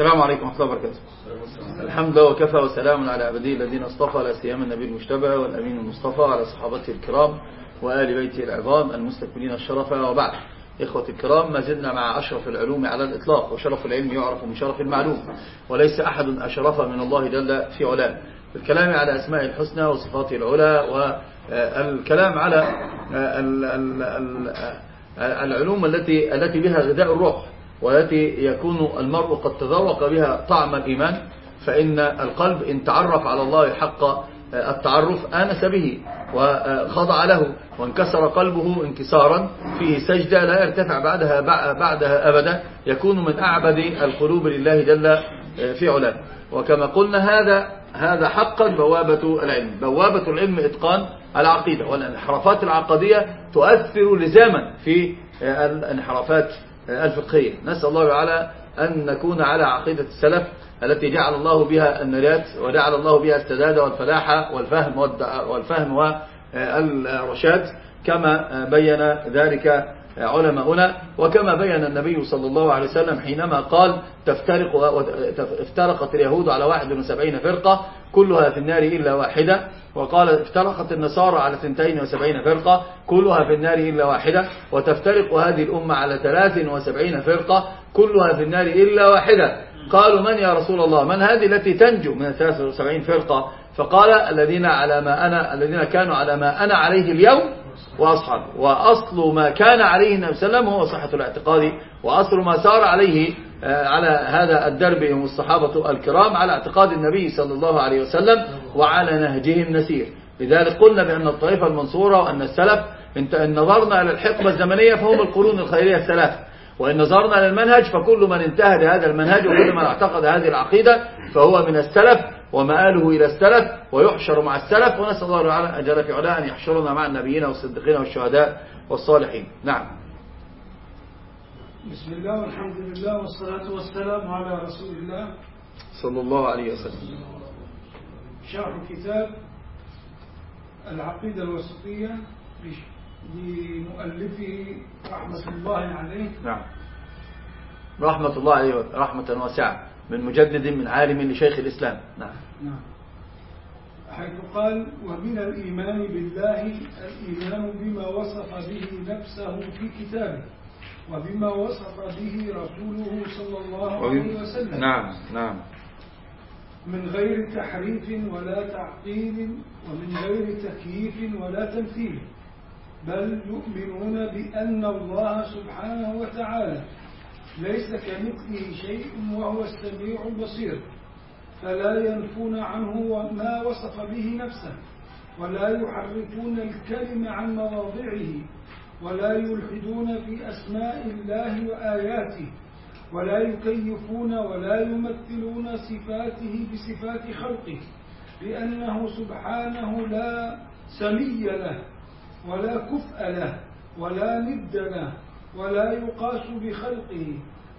السلام عليكم ورحمة الله وبركاته. الحمد لله وكفى وسلام على عبدي الذين اصطفى لا سيما النبي المجتبى والأمين المصطفى على صحابته الكرام وآل بيته العظام المستكملين الشرف وبعد إخوة الكرام ما زلنا مع أشرف العلوم على الإطلاق وشرف العلم يعرف من شرف المعلوم وليس أحد أشرف من الله جل في علاه. الكلام على أسماء الحسنى وصفاته العلى والكلام على العلوم التي التي بها غذاء الروح. والتي يكون المرء قد تذوق بها طعم الإيمان فإن القلب إن تعرف على الله حق التعرف آنس به وخضع له وانكسر قلبه انكسارا فيه سجدة لا يرتفع بعدها بعدها أبدا يكون من أعبد القلوب لله جل في علاه. وكما قلنا هذا هذا حقا بوابة العلم. بوابة العلم إتقان العقيدة والانحرافات العقدية تؤثر لزاما في الانحرافات الفقهية. نسأل الله تعالى أن نكون على عقيدة السلف التي جعل الله بها النجاة وجعل الله بها السداد والفلاح والفهم والفهم والرشاد كما بين ذلك علماؤنا. وكما بين النبي صلى الله عليه وسلم حينما قال تفترق افترقت اليهود على 71 فرقة كلها في النار إلا واحدة. وقال افترقت النصارى على 72 فرقة كلها في النار إلا واحدة. وتفترق هذه الأمة على 73 فرقة كلها في النار إلا واحدة. قالوا من يا رسول الله؟ من هذه التي تنجو من 73 فرقة؟ فقال الذين على ما أنا الذين كانوا على ما أنا عليه اليوم وأصحاب وأصل ما كان عليه النبي صلى الله عليه وسلم هو صحة الاعتقاد وأصل ما سار عليه على هذا الدرب هم الصحابة الكرام على اعتقاد النبي صلى الله عليه وسلم وعلى نهجهم نسير لذلك قلنا بأن الطائفة المنصورة وأن السلف إن نظرنا إلى الحقبة الزمنية فهم القرون الخيرية الثلاثة. وإن نظرنا للمنهج فكل من انتهى لهذا المنهج وكل من اعتقد هذه العقيدة فهو من السلف ومآله إلى السلف ويحشر مع السلف ونسأل الله تعالى جل في علاه أن يحشرنا مع النبيين والصديقين والشهداء والصالحين. نعم. بسم الله والحمد لله والصلاة والسلام على رسول الله. صلى الله عليه وسلم. شرح كتاب العقيدة الوسطية لمؤلفه رحمة الله عليه. نعم. رحمة الله عليه رحمة واسعة. من مجدد من عالم لشيخ الإسلام. نعم. نعم. حيث قال ومن الإيمان بالله الإيمان بما وصف به نفسه في كتابه وبما وصف به رسوله صلى الله عليه وسلم. نعم نعم. من غير تحريف ولا تعطيل ومن غير تكييف ولا تمثيل بل يؤمنون بأن الله سبحانه وتعالى ليس كمثله شيء وهو السميع البصير فلا ينفون عنه ما وصف به نفسه ولا يحرفون الكلم عن مواضعه ولا يلحدون في أسماء الله وآياته ولا يكيفون ولا يمثلون صفاته بصفات خلقه لأنه سبحانه لا سمي له ولا كفء له ولا ند له ولا يقاس بخلقه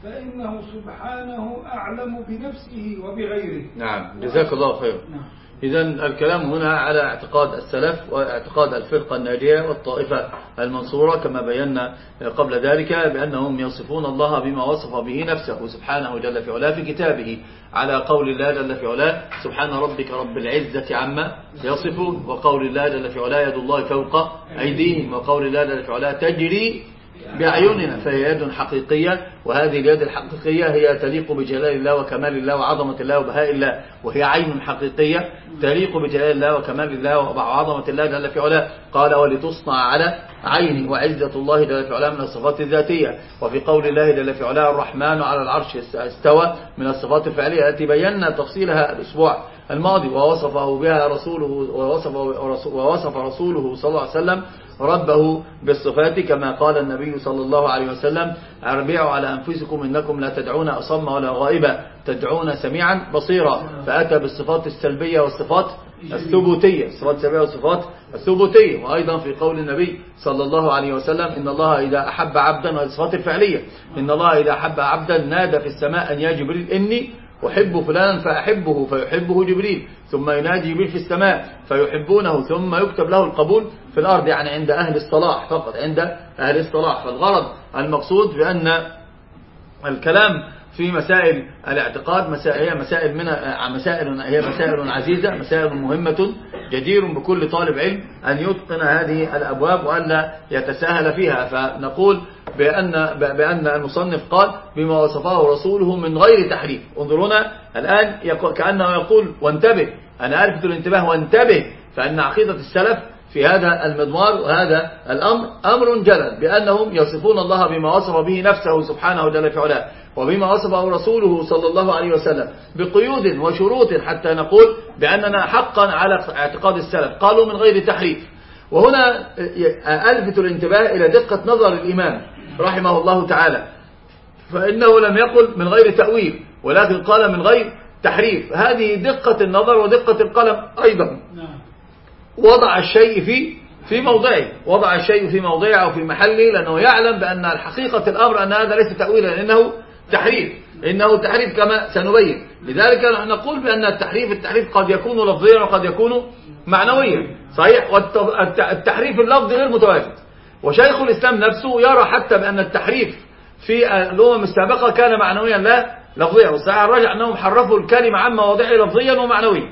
فإنه سبحانه أعلم بنفسه وبغيره. نعم جزاك الله خير. نعم. إذا الكلام هنا على اعتقاد السلف واعتقاد الفرقة الناجية والطائفة المنصورة كما بينا قبل ذلك بأنهم يصفون الله بما وصف به نفسه سبحانه جل في علاه في كتابه على قول الله جل في علاه سبحان ربك رب العزة عما يصفون وقول الله جل في علاه يد الله فوق أيديهم وقول الله جل في علاه تجري بأعيننا فهي يد حقيقية وهذه اليد الحقيقية هي تليق بجلال الله وكمال الله وعظمة الله وبهاء الله وهي عين حقيقية تليق بجلال الله وكمال الله وعظمة الله جل في علاه. قال ولتصنع على عيني وعزة الله جل في علاه من الصفات الذاتية. وفي قول الله جل في علاه الرحمن على العرش استوى من الصفات الفعلية. التي بينا تفصيلها الأسبوع الماضي ووصفه بها رسوله ووصف, ووصف رسوله صلى الله عليه وسلم ربه بالصفات كما قال النبي صلى الله عليه وسلم أربعوا على أنفسكم إنكم لا تدعون أصم ولا غائبا تدعون سميعا بصيرا. فأتى بالصفات السلبية والصفات الثبوتية الصفات السلبية والصفات الثبوتية. وأيضا في قول النبي صلى الله عليه وسلم إن الله إذا أحب عبدا الصفات الفعلية إن الله إذا أحب عبدا نادى في السماء أن يا جبريل إني أحب فلانا فأحبه فيحبه جبريل ثم ينادي جبريل في السماء فيحبونه ثم يكتب له القبول في الأرض يعني عند أهل الصلاح فقط عند أهل الصلاح. فالغرض المقصود بأن الكلام في مسائل الاعتقاد مسائل هي مسائل من مسائل هي مسائل عزيزة مسائل مهمة جدير بكل طالب علم أن يتقن هذه الأبواب وألا يتساهل فيها. فنقول بأن, بأن المصنف قال بما وصفه رسوله من غير تحريف. انظرونا الآن كأنه يقول وانتبه. أنا ألفت الانتباه وانتبه فأن عقيدة السلف في هذا المضمار وهذا الأمر أمر جلل بأنهم يصفون الله بما وصف به نفسه سبحانه جل في علاه وبما وصفه رسوله صلى الله عليه وسلم بقيود وشروط حتى نقول بأننا حقا على اعتقاد السلف. قالوا من غير تحريف. وهنا ألفت الانتباه إلى دقة نظر الإمام. رحمه الله تعالى. فإنه لم يقل من غير تأويل ولكن قال من غير تحريف. هذه دقة النظر ودقة القلم أيضا. نعم. وضع الشيء في في موضعه. وضع الشيء في موضعه أو في محله لأنه يعلم بأن الحقيقة الأمر أن هذا ليس تأويلا لأنه تحريف. إنه تحريف كما سنبين. لذلك نقول بأن التحريف التحريف قد يكون لفظيا وقد يكون معنويا. صحيح؟ والتحريف اللفظي غير متواجد وشيخ الإسلام نفسه يرى حتى بأن التحريف في الأمم السابقة كان معنويا لا لفظيا. والصحيح الراجع أنهم حرفوا الكلمة عن مواضعه لفظيا ومعنويا.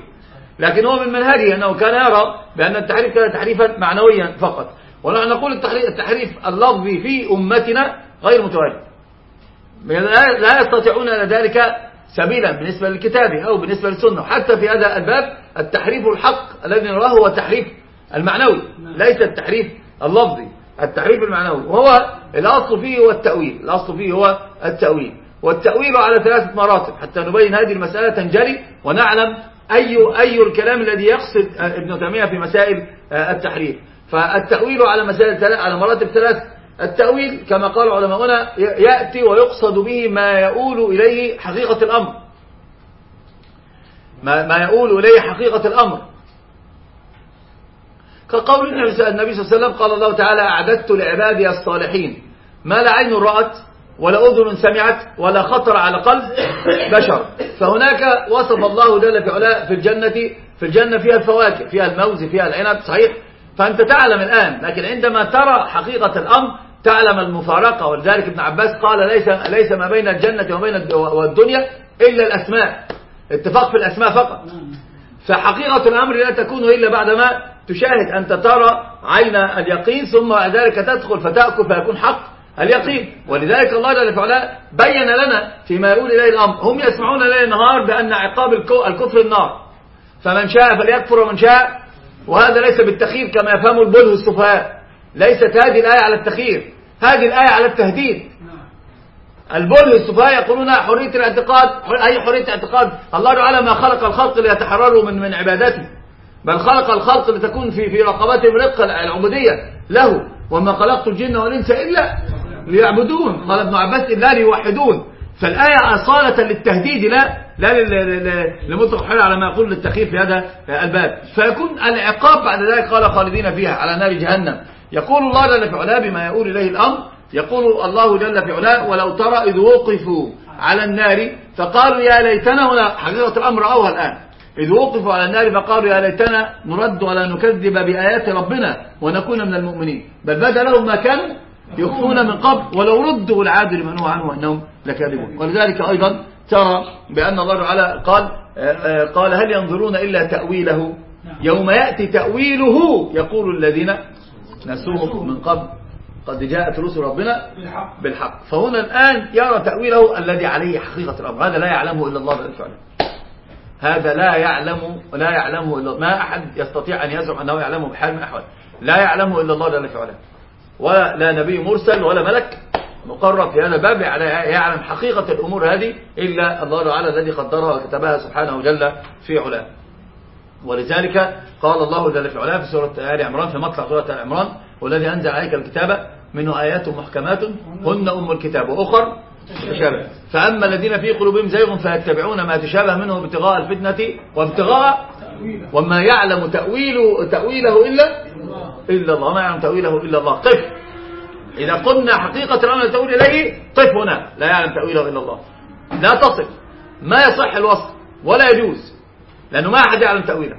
لكن هو من منهجه أنه كان يرى بأن التحريف كان تحريفا معنويا فقط. ونحن نقول التحريف, اللفظي في أمتنا غير متواجد لا يستطيعون ذلك سبيلا بالنسبة للكتاب أو بالنسبة للسنة. حتى في هذا الباب التحريف الحق الذي نراه هو التحريف المعنوي ليس التحريف اللفظي. التحريف المعنوي وهو الأصل فيه هو التأويل الأصل فيه هو التأويل والتأويل على ثلاثة مراتب حتى نبين هذه المسألة تنجلي ونعلم أي, أي الكلام الذي يقصد ابن تيمية في مسائل التحريف. فالتأويل على مسائل على مراتب ثلاث التأويل كما قال علماؤنا يأتي ويقصد به ما يؤول إليه حقيقة الأمر. ما, ما يؤول إليه حقيقة الأمر. كقول النبي صلى الله عليه وسلم قال الله تعالى أعددت لعبادي الصالحين. ما لا عين رأت ولا أذن سمعت ولا خطر على قلب بشر. فهناك وصف الله جل في علاء في الجنة في الجنة فيها الفواكه فيها الموز فيها العنب صحيح؟ فأنت تعلم الآن لكن عندما ترى حقيقة الأمر تعلم المفارقة. ولذلك ابن عباس قال ليس ليس ما بين الجنة وبين الدنيا إلا الأسماء. اتفاق في الأسماء فقط. فحقيقة الأمر لا تكون إلا بعدما تشاهد أنت ترى عين اليقين ثم ذلك تدخل فتأكل فيكون حق اليقين. ولذلك الله جل وعلا بين لنا فيما يقول إليه الأمر. هم يسمعون ليل النهار بأن عقاب الكفر النار. فمن شاء فليكفر ومن شاء. وهذا ليس بالتخير كما يفهم البله السفهاء. ليست هذه الآية على التخير هذه الآية على التهديد. البله السفهاء يقولون حرية الاعتقاد أي حرية اعتقاد الله تعالى ما خلق الخلق ليتحرروا من من عبادته بل خلق الخلق لتكون في في رقبتهم رقة العبودية له. وما خلقت الجن والإنس إلا ليعبدون. قال ابن عباس لا ليوحدون. فالآية أصالة للتهديد لا لا لمطلق حال على ما يقول للتخييف في هذا الباب. فيكون العقاب بعد ذلك قال خالدين فيها على نار جهنم. يقول الله جل في علاه بما يقول إليه الأمر. يقول الله جل في علاه ولو ترى إذ وقفوا على النار فقالوا يا ليتنا هنا حقيقة الأمر رأوها الآن. إذ وقفوا على النار فقالوا يا ليتنا نرد ولا نكذب بآيات ربنا ونكون من المؤمنين. بل بدا لهم ما كانوا يخفون من قبل ولو ردوا العادل لمن هو عنه أنهم لكاذبون. ولذلك أيضا ترى بأن الله تعالى قال آه، آه، قال هل ينظرون إلا تأويله؟ يوم يأتي تأويله يقول الذين نسوه من قبل قد جاءت رسل ربنا بالحق. فهنا الآن يرى تأويله الذي عليه حقيقة الأمر. هذا لا يعلمه إلا الله بالفعل هذا لا يعلم لا يعلمه إلا ما أحد يستطيع أن يزعم أنه يعلمه بحال من الأحوال لا يعلمه إلا الله جل في علاه ولا لا نبي مرسل ولا ملك مقرب في هذا الباب يعلم حقيقة الأمور هذه إلا الله تعالى الذي قدرها وكتبها سبحانه جل في علاه. ولذلك قال الله جل في علاه في سورة آل عمران في مطلع سورة آل عمران والذي أنزل عليك الكتاب منه آيات محكمات هن أم الكتاب. وأخر تشابه. فأما الذين في قلوبهم زيغ فيتبعون ما تشابه منه ابتغاء الفتنة وابتغاء وما يعلم تأويله, تأويله إلا إلا الله. ما يعلم تأويله إلا الله. قف إذا قلنا حقيقة الأمر تأويل إليه قف هنا. لا يعلم تأويله إلا الله. لا تصف. ما يصح الوصف ولا يجوز. لأنه ما أحد يعلم تأويله.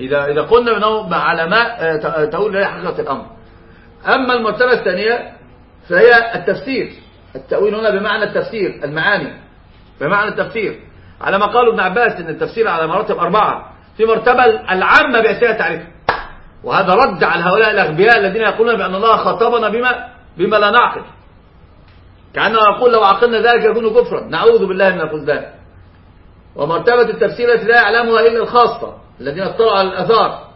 إذا إذا قلنا بأنه على ما آه، تأويل إليه حقيقة الأمر. أما المرتبة الثانية فهي التفسير. التأويل هنا بمعنى التفسير المعاني. بمعنى التفسير. على ما قال ابن عباس إن التفسير على مراتب أربعة. في مرتبة العامة بأسئلة تعريف. وهذا رد على هؤلاء الأغبياء الذين يقولون بأن الله خاطبنا بما بما لا نعقل. كأنه يقول لو عقلنا ذلك يكون كفرا. نعوذ بالله من الخذلان ومرتبة التفسير التي لا يعلمها إلا الخاصة الذين اطلعوا على الأثار.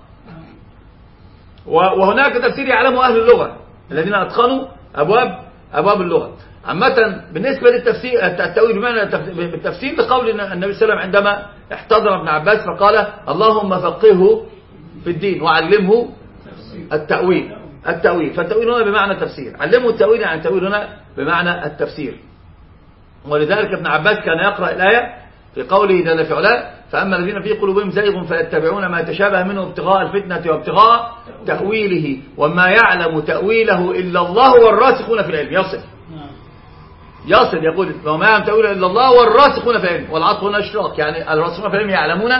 وهناك تفسير يعلمه أهل اللغة الذين أتقنوا أبواب أبواب اللغة. عامة بالنسبة للتفسير التأويل بمعنى بالتفسير لقول النبي صلى الله عليه وسلم عندما احتضر ابن عباس فقال اللهم فقهه في الدين وعلمه التأويل. التأويل. فالتأويل هنا بمعنى التفسير. علمه التأويل يعني التأويل هنا بمعنى التفسير. ولذلك ابن عباس كان يقرأ الآية في قوله جل في علاه فأما الذين في قلوبهم زيغ فيتبعون ما تشابه منه ابتغاء الفتنة وابتغاء تأويله وما يعلم تأويله إلا الله والراسخون في العلم. يصف يصل يقول وما يعلم تأويله إلا الله والراسخون في العلم والعطف هنا اشتراك يعني الراسخون في العلم يعلمون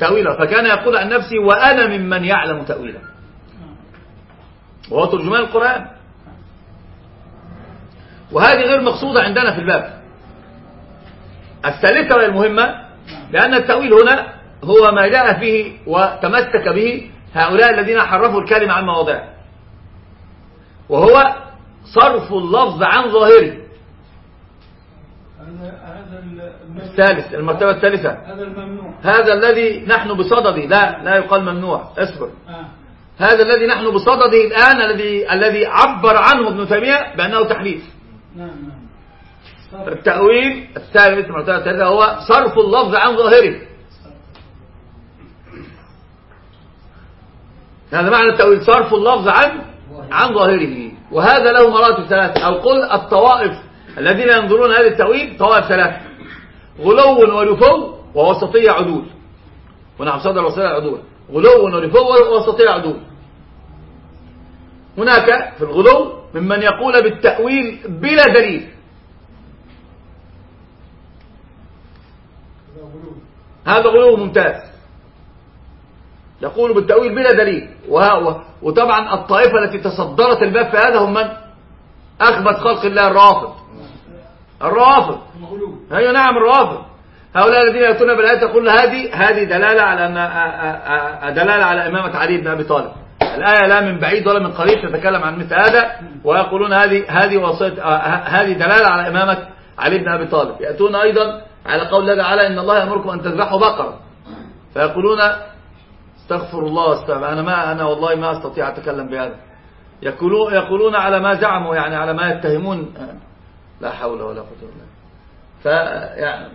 تأويله فكان يقول عن نفسي وأنا ممن يعلم تأويله وهو ترجمان القرآن. وهذه غير مقصودة عندنا في الباب. الثالثة والمهمة لأن التأويل هنا هو ما جاء فيه وتمسك به هؤلاء الذين حرفوا الكلمة عن مواضعه وهو صرف اللفظ عن ظاهره. الثالث المرتبة الثالثة. هذا الممنوع. هذا الذي نحن بصدده لا لا يقال ممنوع. اصبر. آه. هذا الذي نحن بصدده الآن الذي الذي عبر عنه ابن تيمية بأنه تحريف نعم نعم. التأويل الثالث المرتبة الثالثة هو صرف اللفظ عن ظاهره. هذا معنى التأويل صرف اللفظ عن عن ظاهره. وهذا له مراتب ثلاثة. أو قل الطوائف. الذين ينظرون هذا التأويل طوائف ثلاثة. غلو ولفو ووسطية عدول. ونحن صدر وسطية عدول. غلو ولفو ووسطية عدول. هناك في الغلو ممن يقول بالتأويل بلا دليل. هذا غلو ممتاز. يقول بالتأويل بلا دليل. وطبعا الطائفة التي تصدرت الباب في هذا هم من؟ أخبث خلق الله الرافض. الرافض أيوه نعم الرافض هؤلاء الذين يأتون بالآية تقول هذه هذه دلالة على أن آ- آ- آ- دلالة على إمامة علي بن أبي طالب. الآية لا من بعيد ولا من قريب تتكلم عن مثل هذا ويقولون هذه هذه وصية هذه دلالة على إمامة علي بن أبي طالب. يأتون أيضا على قول الله تعالى إن الله يأمركم أن تذبحوا بقرة. فيقولون استغفر الله استغفر أنا ما أنا والله ما أستطيع أتكلم بهذا. يقولون يقولون على ما زعموا يعني على ما يتهمون. لا حول ولا قوة إلا بالله.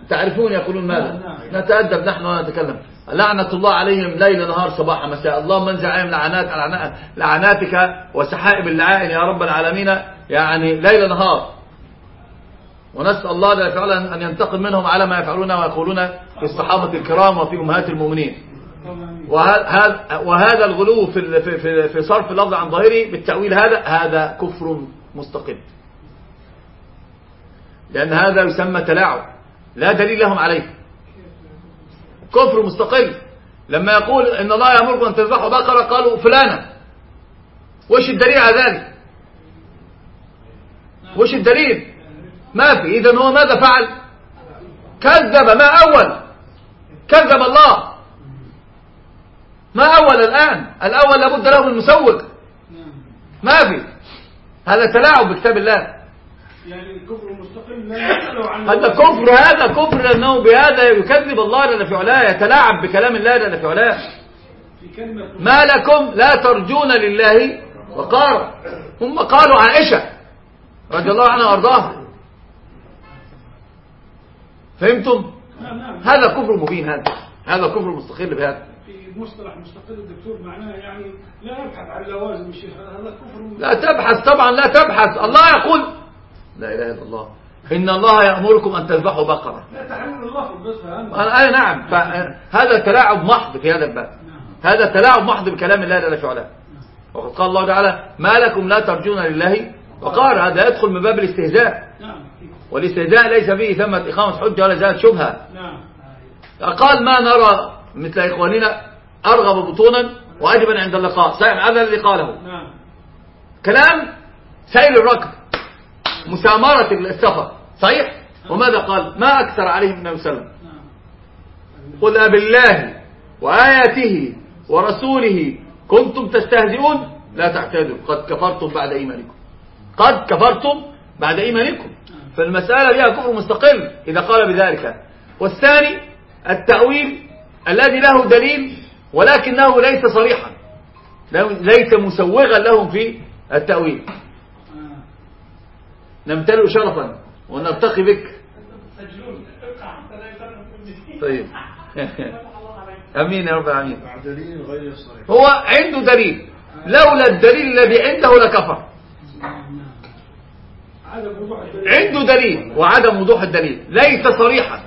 تعرفون يقولون ماذا. نتأدب نحن ونتكلم لعنة الله عليهم ليل نهار صباح مساء. اللهم انزع عليهم لعنات لعنات- لعناتك وسحائب اللعائن يا رب العالمين. يعني ليل نهار. ونسأل الله جل وعلا أن ينتقم منهم على ما يفعلون ويقولون في الصحابة الكرام وفي أمهات المؤمنين. وهذا الغلو في ال- في في- في صرف اللفظ عن ظاهره بالتأويل هذا هذا كفر مستقل. لأن هذا يسمى تلاعب. لا دليل لهم عليه. كفر مستقل. لما يقول إن الله يأمركم أن تذبحوا بقرة قالوا فلانة وش الدليل على ذلك؟ وش الدليل؟ ما في. إذا هو ماذا فعل؟ كذب. ما أول؟ كذب الله. ما أول الآن؟ الأول لابد له من مسوق. ما في. هذا تلاعب بكتاب الله. يعني الكفر هذا كفر هذا كفر لأنه بهذا يكذب الله جل في علاه يتلاعب بكلام الله جل في علاه. ما لكم لا ترجون لله وقارا. هم قالوا عائشة رضي الله عنها وأرضاها. فهمتم؟ نعم نعم. هذا كفر مبين هذا هذا كفر مستقل بهذا. في مصطلح مستقل الدكتور معناه يعني لا يبحث عن لوازم الشيخ هذا كفر لا تبحث طبعا لا تبحث. الله يقول لا إله إلا الله. إن الله يأمركم أن تذبحوا بقرة. لا أنا نعم. فهذا تلاعب محض في هذا الباب. هذا تلاعب محض بكلام الله جل في علاه وقد قال الله تعالى ما لكم لا ترجون لله. وقال هذا يدخل من باب الاستهزاء. نعم. والاستهزاء ليس فيه ثمة إقامة حجة ولا زالت شبهة. نعم. قال ما نرى مثل إخواننا أرغب بطونا وأجبا عند اللقاء. صحيح هذا الذي قاله. نعم. كلام سيل الركب مسامرة السفر. صحيح؟ وماذا قال؟ ما أكثر عليه النبي صلى الله عليه وسلم. قل أبالله وآياته ورسوله كنتم تستهزئون؟ لا تعتذروا. قد كفرتم بعد إيمانكم. قد كفرتم بعد إيمانكم. فالمسألة فيها كفر مستقل إذا قال بذلك. والثاني التأويل الذي له دليل ولكنه ليس صريحا. ليس مسوغا لهم في التأويل. نمتلئ شرفا. ونرتقي بك. طيب. أمين يا رب العالمين. مع دليل غير صريح هو عنده دليل. لولا الدليل الذي عنده لكفر. عدم وضوح الدليل. عنده دليل وعدم وضوح الدليل. ليس صريحا.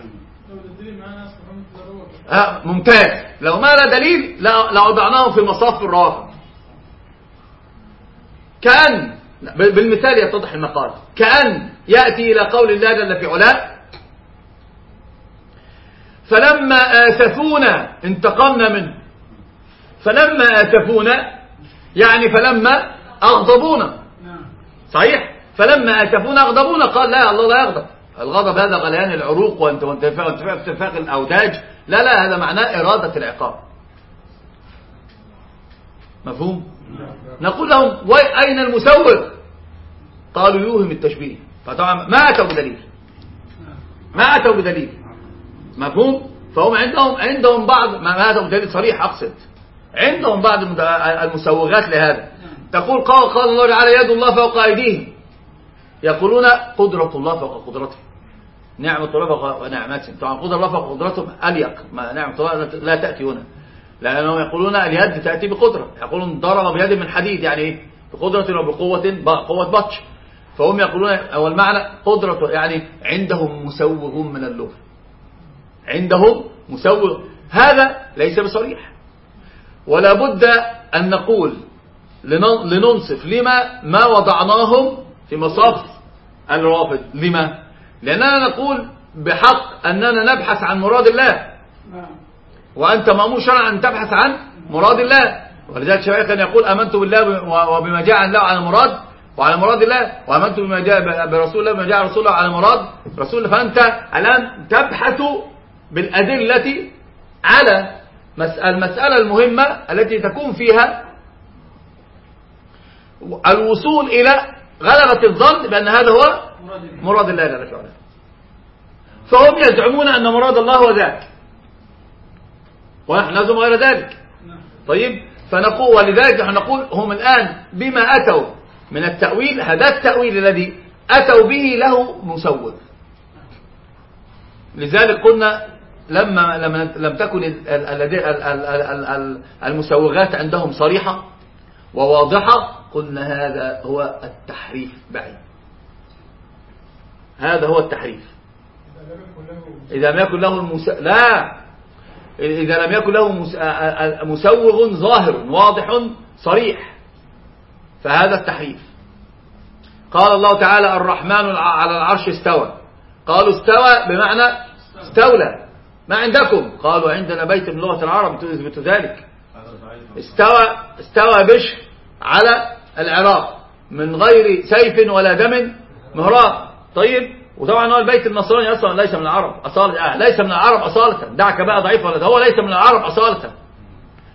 آه ممتاز. لو ما لا دليل لا- لوضعناه في مصاف الروافض. كأن بالمثال يتضح المقال. كأن يأتي إلى قول الله جل في علاه فلما آسفونا انتقمنا منه. فلما آسفونا يعني فلما أغضبونا. نعم صحيح؟ فلما آسفونا أغضبونا. قال لا الله لا يغضب. الغضب هذا غليان العروق وانت وانتفاق وانتفاق انتفاق الأوداج. لا لا هذا معناه إرادة العقاب. مفهوم؟ نقول لهم أين المسوغ؟ قالوا يوهم التشبيه. فطبعا ما أتوا بدليل. ما أتوا بدليل. مفهوم؟ فهم عندهم عندهم بعض ما أتوا بدليل صريح أقصد. عندهم بعض المسوغات لهذا. تقول قال قال الله تعالى يد الله فوق أيديهم. يقولون قدرة الله فوق قدرته. نعمة الله فوق نعمته طبعا قدرة الله فوق قدرتهم أليق. ما نعمة الله لا تأتي هنا. لأنهم يقولون اليد تأتي بقدرة. يقولون ضرب بيد من حديد يعني إيه بقدرة وبقوة قوة بطش. فهم يقولون أو المعنى قدرة يعني عندهم مسوغ من اللغة. عندهم مسوغ. هذا ليس بصريح. ولا بد أن نقول لن- لننصف لما ما وضعناهم في مصاف الروافض. لما؟ لأننا نقول بحق أننا نبحث عن مراد الله. نعم. وأنت مأمور شرعا أن تبحث عن مراد الله. ولذلك كان يقول آمنت بالله وبما جاء عن الله على مراد وعلى مراد الله وآمنت بما جاء برسول الله بما جاء رسول الله على مراد رسول الله. فأنت الآن تبحث بالأدلة على مس- المسألة المهمة التي تكون فيها الوصول إلى غلبة الظن بأن هذا هو مراد الله. جل وعلا. فهم يزعمون أن مراد الله هو ذاك. ونحن نزعم غير ذلك. طيب؟ فنقول ولذلك نحن نقول هم الآن بما أتوا من التأويل هذا التأويل الذي أتوا به له مسوغ. لذلك قلنا لما لم تكن ال- ال- ال- ال- ال- ال- ال- المسوغات عندهم صريحة وواضحة قلنا هذا هو التحريف بعيد. هذا هو التحريف. إذا لم يكن له المس... لا. إذا لم يكن له مسوغ ظاهر واضح صريح. فهذا التحريف. قال الله تعالى الرحمن على العرش استوى. قالوا استوى بمعنى استولى. ما عندكم؟ قالوا عندنا بيت من لغة العرب تثبت ذلك. استوى استوى بشر على العراق من غير سيف ولا دم مهراق طيب وطبعا هو البيت النصراني أصلا ليس من العرب أصالة. آه ليس من العرب أصالة. دعك بقى ضعيف ولا هو ليس من العرب أصالة.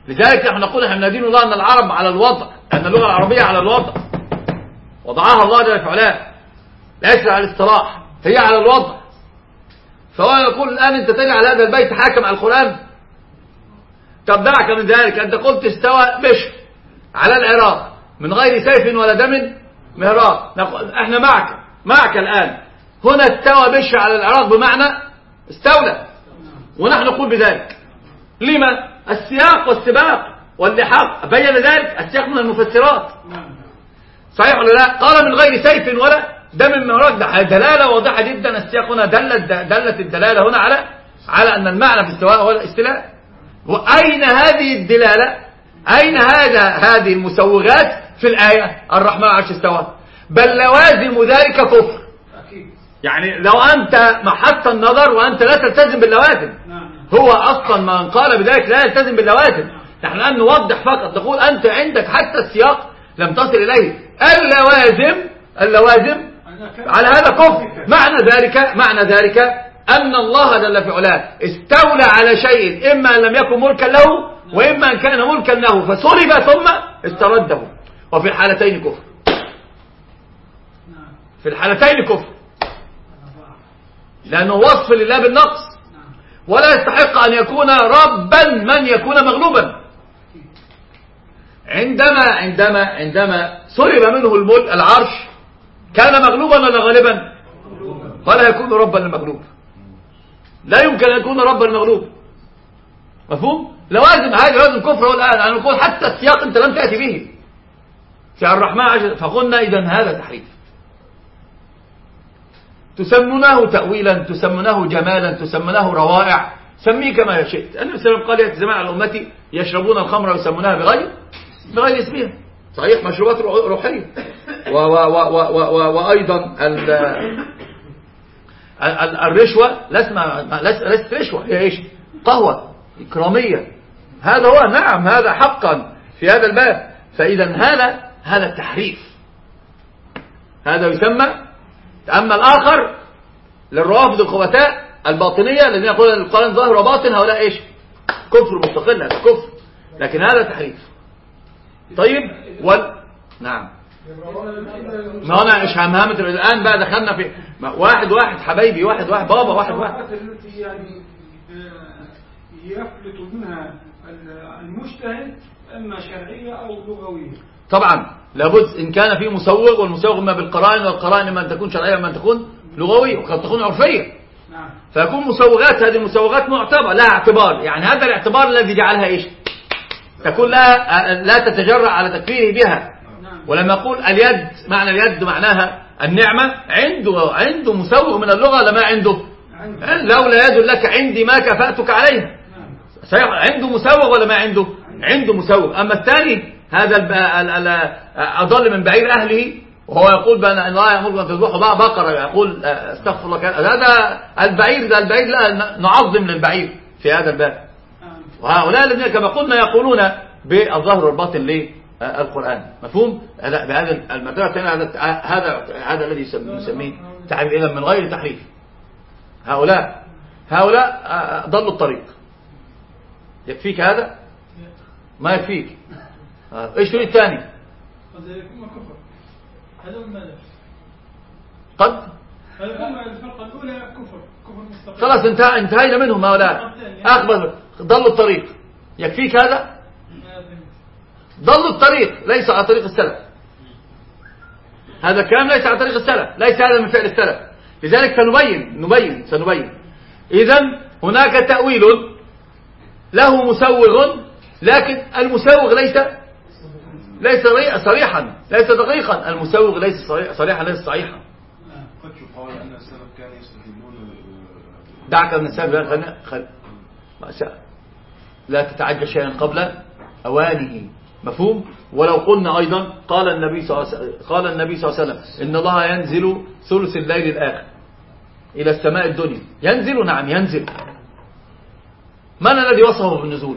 لذلك نحن نقول إحنا ندين الله أن العرب على الوضع أن اللغة العربية على الوضع وضعها الله جل في علاه ليس على الاصطلاح هي على الوضع فهو يقول الآن أنت تجعل هذا البيت حاكم على القرآن؟ طب دعك من ذلك. أنت قلت استوى بشر على العراق. من غير سيف ولا دم مهراق إحنا معك معك الآن. هنا استوى بشر على العراق بمعنى استولى. ونحن نقول بذلك. لما؟ السياق والسباق واللحاق. بين ذلك السياق من المفسرات. صحيح ولا لا؟ قال من غير سيف ولا دم مهراق ده دلالة واضحة جدا. السياق هنا دلت دلت الدلالة هنا على على أن المعنى في استواء هو الاستلاء. وأين هذه الدلالة؟ أين هذا هذه المسوغات في الآية؟ الرحمن العرش استوى. بل لوازم ذلك كفر. يعني لو أنت محط النظر وأنت لا تلتزم باللوازم. نعم. هو أصلا من قال بذلك لا يلتزم باللوازم. نحن الآن نوضح فقط نقول أنت عندك حتى السياق لم تصل إليه. اللوازم اللوازم على هذا كفر معنى ذلك معنى ذلك أن الله جل في علاه استولى على شيء إما أن لم يكن ملكا له وإما أن كان ملكا له فسلب ثم استرده. وفي الحالتين كفر. في الحالتين كفر. لأنه وصف لله بالنقص. ولا يستحق أن يكون ربا من يكون مغلوبا. عندما عندما عندما سلب منه الملك العرش كان مغلوبا ولا غالبا؟ فلا يكون ربا للمغلوب لا يمكن أن يكون ربا للمغلوب مفهوم؟ لوازم هذه لازم كفر هو الآن أن نقول حتى السياق أنت لم تأتي به. في الرحمن عجل فقلنا إذا هذا تحريف. تسمونه تأويلا تسمونه جمالا تسمونه روائع. سميه كما شئت. النبي صلى الله عليه وسلم قال زمان على أمتي يشربون الخمر ويسمونها بغير بغير اسمها. صحيح مشروبات رو- روحية. وأيضا ال ال- ال- الرشوة. ليست رشوة هي إيش؟ قهوة إكرامية. هذا هو نعم هذا حقا في هذا الباب. فإذا هذا هذا التحريف هذا يسمى أما الآخر للروافض الخبثاء الباطنية الذين يقولون القرآن ظاهر وباطن هؤلاء إيش؟ كفر مستقل هذا كفر. لكن هذا تحريف. طيب؟ وال نعم. ما أنا إيش همهمة الآن بقى دخلنا في واحد واحد حبايبي واحد واحد بابا واحد واحد. التي يعني آه، يفلت منها ال- المجتهد أما شرعية أو لغوية. طبعا لابد إن كان في مسوغ والمسوغ إما بالقرائن والقرائن إما أن تكون شرعية إما أن تكون لغوية وقد تكون عرفية. نعم. فيكون مسوغات هذه المسوغات معتبر لها اعتبار. يعني هذا الاعتبار الذي جعلها إيش؟ تكون لا لا تتجرأ على تكفيره بها. نعم. ولما يقول اليد معنى اليد معناها النعمة. عنده عنده مسوغ من اللغة لما عنده. لولا يد لك عندي ما كفأتك عليها نعم. عنده مسوغ ولا ما عنده. عنده مسوغ. أما الثاني هذا. أضل من بعير أهله وهو يقول بأن الله يأمركم أن تذبحوا بقرة يقول آه، أستغفر الله. هذا البعير ده البعير لا نعظم للبعير في هذا الباب. وهؤلاء الذين كما قلنا يقولون بالظهر والباطن للقرآن. مفهوم؟ هذا بهذا الثانية هذا هذا هذا الذي نسميه تعريف إذا من غير تحريف. هؤلاء هؤلاء آه، ضلوا الطريق. يكفيك هذا؟ ما يكفيك. آه، إيش تريد الثاني قد يكون كفر هذا المدى قد؟ فيكون الفرقة الأولى كفر كفر مستقل خلاص انتهى انتهينا منهم هؤلاء. اخبر ضلوا الطريق. يكفيك هذا؟ ما. ضلوا الطريق ليس على طريق السلف. هذا الكلام ليس على طريق السلف ليس هذا من فعل السلف. لذلك سنبين نبين سنبين. إذا هناك تأويل له مسوغ لكن المسوغ ليس ليس صريحا ليس دقيقا. المسوغ ليس صريح- صريحا ليس صحيحا. قد يقال أن السلف كانوا يستدلون دعك من السلف خل... خل... لا تتعجل شيئا قبل أوانه. مفهوم؟ ولو قلنا أيضا قال النبي صلى الله عليه وسلم قال النبي صلى الله عليه وسلم إن الله ينزل ثلث الليل الآخر إلى السماء الدنيا. ينزل؟ نعم ينزل. من الذي وصفه بالنزول؟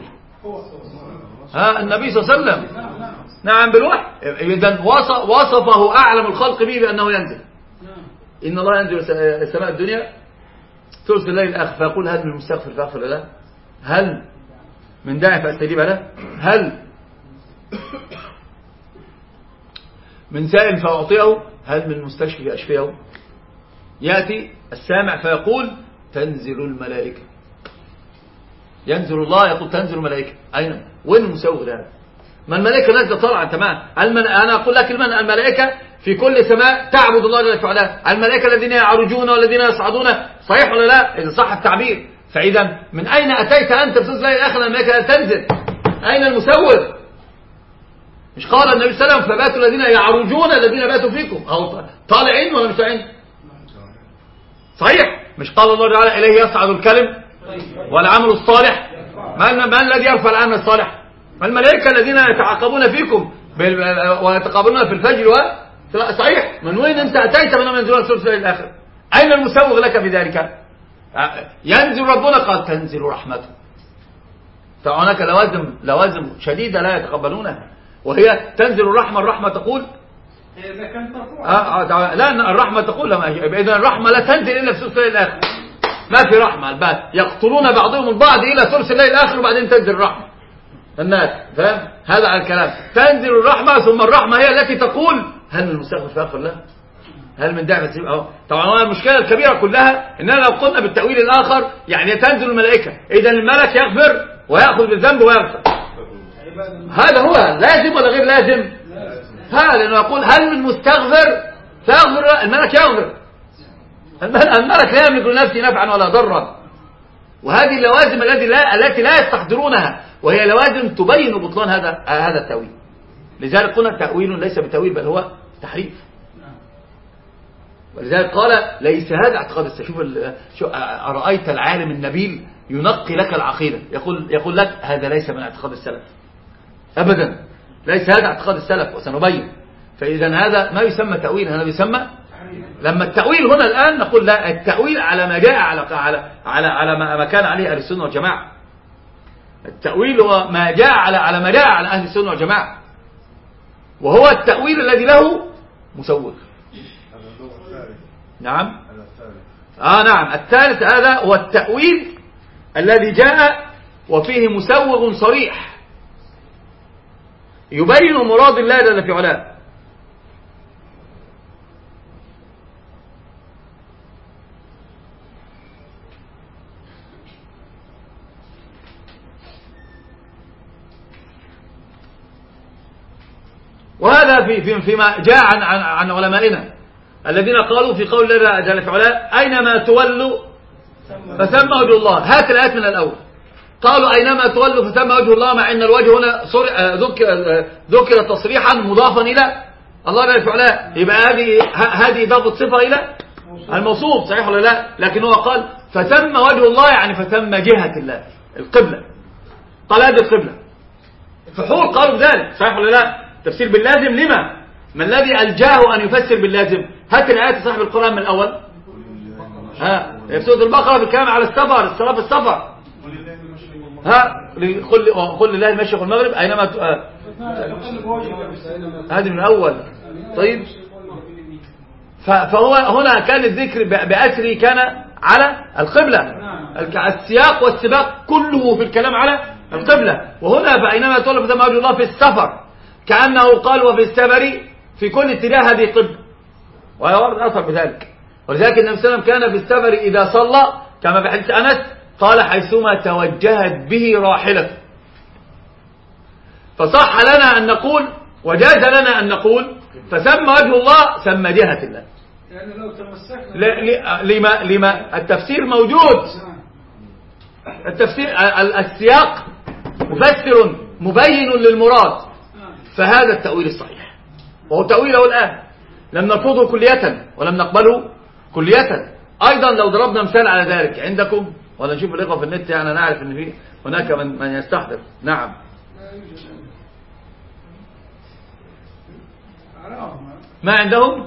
ها النبي صلى الله عليه وسلم. نعم بالوحي إذا وص- وصفه أعلم الخلق به بأنه ينزل. نعم. إن الله ينزل السماء الدنيا. ثلث الليل الآخر فيقول هل من مستغفر؟ فأغفر له هل من داعي فأستجيب له؟ هل من سائل فأعطيه؟ هل من مستشفي فأشفيه؟ يأتي السامع فيقول تنزل الملائكة. ينزل الله يقول تنزل الملائكة. أين؟ وين المسوغ ده ما الملائكة نازلة طالعة تمام. أنا أقول لك. الملائكة في كل سماء تعبد الله جل في علاه الملائكة الذين يعرجون والذين يصعدون صحيح ولا لا؟ إذا صح التعبير. فإذا من أين أتيت أنت بسوس الله الآخر الملائكة تنزل. أين المسوغ مش قال النبي صلى الله عليه وسلم؟ فباتوا الذين يعرجون الذين باتوا فيكم. أو طالعين ولا مش طالعين؟ صحيح. مش قال الله تعالى إليه يصعد الكلم والعمل الصالح؟ ما الذي يرفع العمل الصالح؟ الملائكة الذين يتعاقبون فيكم ويتقابلون في الفجر و صحيح. من وين أنت أتيت من منزلون الثلث إلى الآخر أين المسوغ لك في ذلك؟ ينزل ربنا قال تنزل رحمته فهناك لوازم لوازم شديدة لا يتقبلونها. وهي تنزل الرحمة الرحمة تقول؟ إذا كان مرفوع آه آه تعالى. لا الرحمة تقول إذا الرحمة لا تنزل إلا في ثلث الليل الآخر ما في رحمة البات يقتلون بعضهم البعض إلى ثلث الليل الآخر وبعدين تنزل الرحمة. الناس فاهم؟ هذا على الكلام. تنزل الرحمة ثم الرحمة هي التي تقول. هل من المستغفر في آخر الله هل من دعم تسيب؟ أهو. طبعا هو المشكلة الكبيرة كلها إننا لو قلنا بالتأويل الآخر يعني تنزل الملائكة. إذا الملك يغفر ويأخذ بالذنب ويغفر. هذا هو. لازم ولا غير لازم هذا لأنه يقول هل من مستغفر؟ فيغفر له؟ الملك يغفر. المل- الملك لا يملك لنفسه نفعا ولا ضرا. وهذه اللوازم التي لا التي لا يستحضرونها وهي لوازم تبين بطلان هذا هذا التأويل. لذلك قلنا تأويل ليس بتأويل بل هو تحريف. ولذلك قال ليس هذا اعتقاد شوف أرأيت العالم النبيل ينقي لك العقيدة. يقول يقول لك هذا ليس من اعتقاد السلف. أبدا. ليس هذا اعتقاد السلف. وسنبين. فإذا هذا ما يسمى تأويل هذا يسمى لما التأويل هنا الآن نقول لا التأويل على ما جاء على على على على ما كان عليه أهل السنة والجماعة. التأويل هو ما جاء على على ما جاء على أهل السنة والجماعة. وهو التأويل الذي له مسوغ. نعم. آه نعم. الثالث هذا هو التأويل الذي جاء وفيه مسوغ صريح. يبين مراد الله جل في علاه وهذا في في فيما جاء عن عن, عن علمائنا. الذين قالوا في قول الله جل في علاه أينما تولوا فثم وجه الله. هات الآيات من الأول. قالوا أينما تولوا فثم وجه الله مع أن الوجه هنا آه، ذكر آه، ذكر تصريحا مضافا إلى الله جل في علاه. يبقى هذه هذه إضافة صفة إلى الموصوف. صحيح ولا لا؟ لكن هو قال فثم وجه الله يعني فثم جهة الله القبلة قال هذه القبلة. فحول قالوا ذلك. صحيح ولا لا؟ تفسير باللازم لما؟ ما الذي ألجاه أن يفسر باللازم؟ هات الآيات صاحب القرآن من الأول؟ ها في سورة البقرة بالكلام على السفر الصلاة في السفر. ها قل قل لله المشرق والمغرب أينما ت- آه، هذه من الأول. طيب. فهو هنا كان الذكر ب- بأسره كان على القبلة. السياق والسباق كله في الكلام على القبلة. وهنا فأينما تولى وجه الله في السفر. كأنه قال وفي السفر في كل اتجاه هذه قبلة ولا ورد أثر بذلك ولذلك النبي صلى الله عليه وسلم كان في السفر إذا صلى كما في حديث أنس قال حيثما توجهت به راحلته فصح لنا أن نقول وجاز لنا أن نقول فسمى وجه الله سمى جهة الله. يعني لو تمسكنا. لما لما التفسير موجود. التفسير ال- السياق مفسر مبين للمراد. فهذا التأويل الصحيح. وهو تأويله الآن. لم نرفضه كلية ولم نقبله كلية. أيضا لو ضربنا مثال على ذلك عندكم ولا نشوف الإخوة في النت يعني نعرف أن في هناك من, من يستحضر. نعم. ما عندهم؟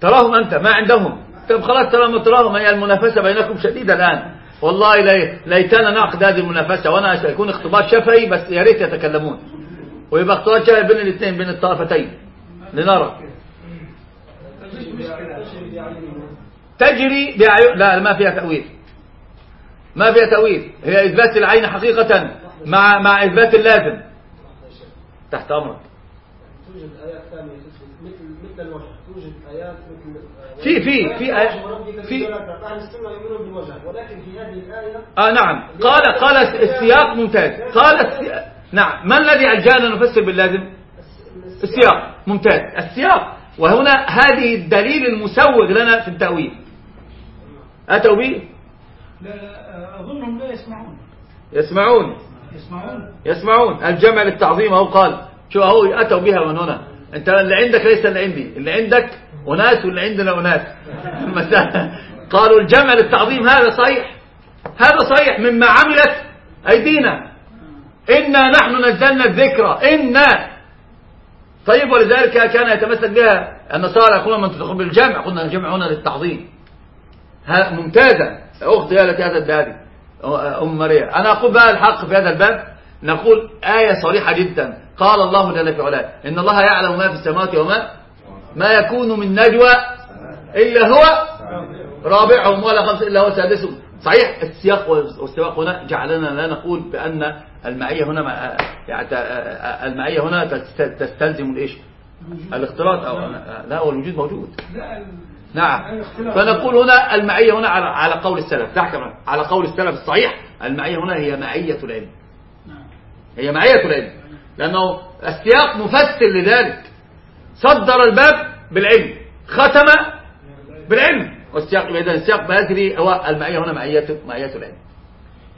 تراهم أنت ما عندهم. طب خلاص طالما تراهم هي المنافسة بينكم شديدة الآن. والله لي- ليتنا نعقد هذه المنافسة وأنا سيكون اختبار شفهي بس يا ريت يتكلمون. ويبقى اختبار شفهي بين الاثنين بين الطرفتين. لنرى. تجري بأعين لا ما فيها تأويل. ما فيها تأويل. هي إثبات العين حقيقة مع مع إثبات اللازم. تحت أمرك. توجد آيات ثانية مثل مثل الوجه. توجد آيات مثل في- في- في آيات- في- ولكن في هذه الآية آه نعم. قال قال السياق ممتاز. قال السياق نعم. ما الذي ألجانا نفسر باللازم؟ السياق. ممتاز. السياق. وهنا هذه الدليل المسوغ لنا في التأويل. أتوا به لا لا أظنهم لا يسمعون. يسمعون. يسمعون. يسمعون. الجمع للتعظيم أهو قال. شو أهو؟ أتوا بها من هنا. أنت اللي عندك ليس اللي عندي. اللي عندك أناس واللي عندنا أناس. المسألة قالوا الجمع للتعظيم هذا صحيح. هذا صحيح مما عملت أيدينا. إنا نحن نزلنا الذكر. إنا. طيب ولذلك كان يتمسك بها النصارى. يقولون من تدخل بالجمع. قلنا الجمع هنا للتعظيم ممتازة. أختي التي هذا بهذه أم مريم. أنا أقول بقى الحق في هذا الباب. نقول آية صريحة جدا. قال الله جل في علاه إن الله يعلم ما في السماوات وما ما يكون من نجوى إلا هو رابعهم ولا خمس إلا هو سادسهم. صحيح السياق والسياق هنا جعلنا لا نقول بأن المعية هنا يعني المعية هنا تست- تستلزم الإيش الاختلاط أو لا هو الوجود موجود نعم. فنقول هنا المعية هنا على على قول السلف. تحكم على قول السلف الصحيح المعية هنا هي معية العلم. نعم. هي معية العلم. لأنه السياق مفسر لذلك. صدر الباب بالعلم. ختم بالعلم. والسياق إذا السياق بيجري هو المعية هنا معية معية العلم.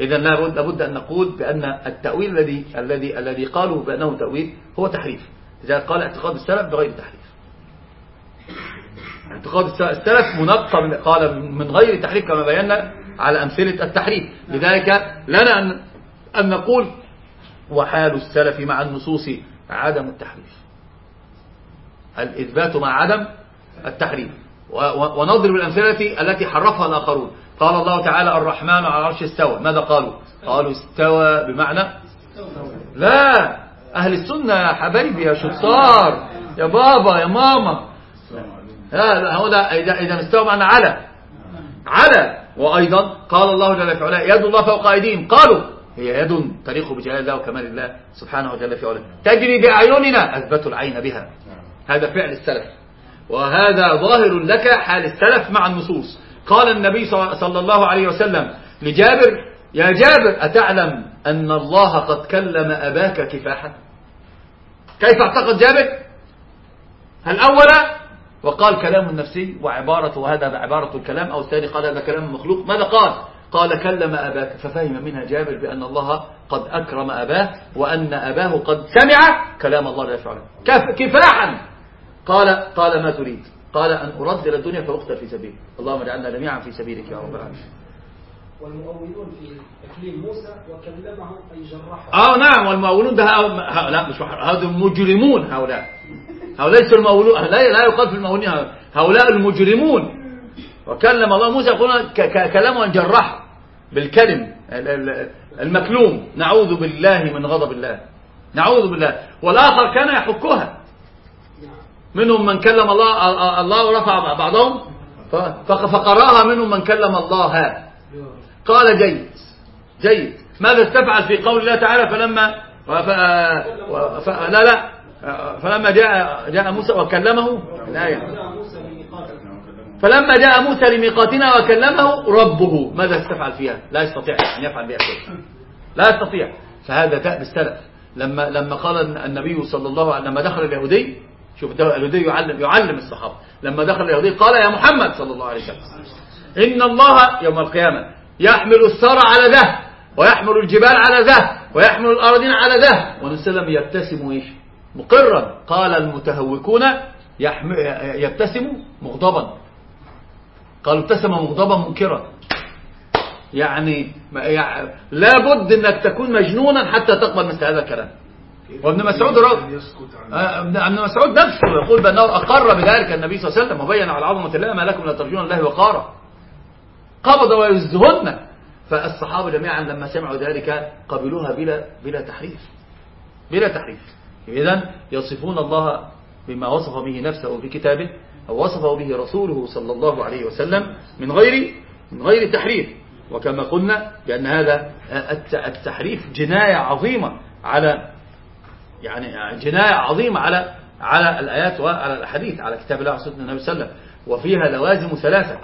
إذا لابد أن نقول بأن التأويل الذي الذي الذي قالوا بأنه تأويل هو تحريف. إذا قال اعتقاد السلف بغير تحريف. اعتقاد الس- السلف منقى من- قال من غير تحريف كما بينا على أمثلة التحريف. لذلك لنا أن, أن نقول وحال السلف مع النصوص عدم التحريف. الإثبات مع عدم التحريف. ونضرب الأمثلة التي حرفها الآخرون. قال الله تعالى الرحمن على العرش استوى. ماذا قالوا؟ قالوا استوى بمعنى لا. أهل السنة يا حبايبي يا شطار يا بابا يا ماما. لا هو ده إذا استوى معنى على. على. وأيضا قال الله جل في علاه يد الله فوق أيديهم. قالوا هي يد تليق بجلال الله وكمال الله سبحانه وجل في علاه. تجري بأعيننا أثبتوا العين بها. هذا فعل السلف. وهذا ظاهر لك حال السلف مع النصوص. قال النبي صلى الله عليه وسلم لجابر يا جابر أتعلم أن الله قد كلم أباك كفاحا؟ كيف اعتقد جابر؟ هل أول وقال كلام نفسي وعبارة وهذا عبارة الكلام أو الثاني قال هذا كلام مخلوق. ماذا قال؟ قال كلم أباك ففهم منها جابر بأن الله قد أكرم أباه وأن أباه قد سمع كلام الله وعلا كف- كفاحا. قال قال ما تريد. قال أن أرد إلى الدنيا فأقتل في سبيلك اللهم اجعلنا جميعا في سبيلك يا رب العالمين. والمؤولون في تكليم موسى وكلمه أي جرحه آه نعم والمؤولون ده هؤلاء- مش مح- هذول مجرمون هؤلاء. هؤلاء ليسوا المؤولون لا لا يقال في المؤولين هؤلاء. هؤلاء المجرمون. وكلم الله موسى يقول كلامه جرح بالكلم ال- ال- المكلوم. نعوذ بالله من غضب الله. نعوذ بالله. والآخر كان يحكها. منهم من كلم الله الله ورفع بعضهم. فقرأها منهم من كلم الله. قال جيد. جيد. ماذا استفعل في قول الله تعالى؟ فلما. لا لا. فلما جاء جاء موسى وكلمه. الآية فلما جاء موسى لميقاتنا وكلمه ربه. ماذا استفعل فيها؟ لا يستطيع أن يفعل بها شيء لا يستطيع. فهذا داء بالسلف لما لما قال النبي صلى الله عليه لما دخل اليهودي شوف ده اليهودي يعلم يعلم الصحابة. لما دخل اليهودي قال يا محمد صلى الله عليه وسلم إن الله يوم القيامة يحمل الثرى على ذه ويحمل الجبال على ذه ويحمل الأراضين على ذه ونسلم يبتسم إيش؟ مقرا. قال المتهوكون. يبتسم مغضبا. قالوا ابتسم مغضبا منكرا. يعني ما- يع- لابد إنك تكون مجنونا حتى تقبل مثل هذا الكلام. وابن مسعود رضي آه، ابن مسعود نفسه يقول بأنه أقر بذلك النبي صلى الله عليه وسلم وبين على عظمة الله ما لكم لا ترجون الله وقارا. قبض ويزهن فالصحابة جميعا لما سمعوا ذلك قبلوها بلا بلا تحريف. بلا تحريف. إذا يصفون الله بما وصف به نفسه في كتابه أو وصفه به رسوله صلى الله عليه وسلم من غير من غير تحريف. وكما قلنا بأن هذا الت- التحريف جناية عظيمة على يعني جناية عظيمة على على الآيات وعلى الأحاديث على كتاب الله وسنة النبي صلى الله عليه وسلم. وفيها لوازم ثلاثة.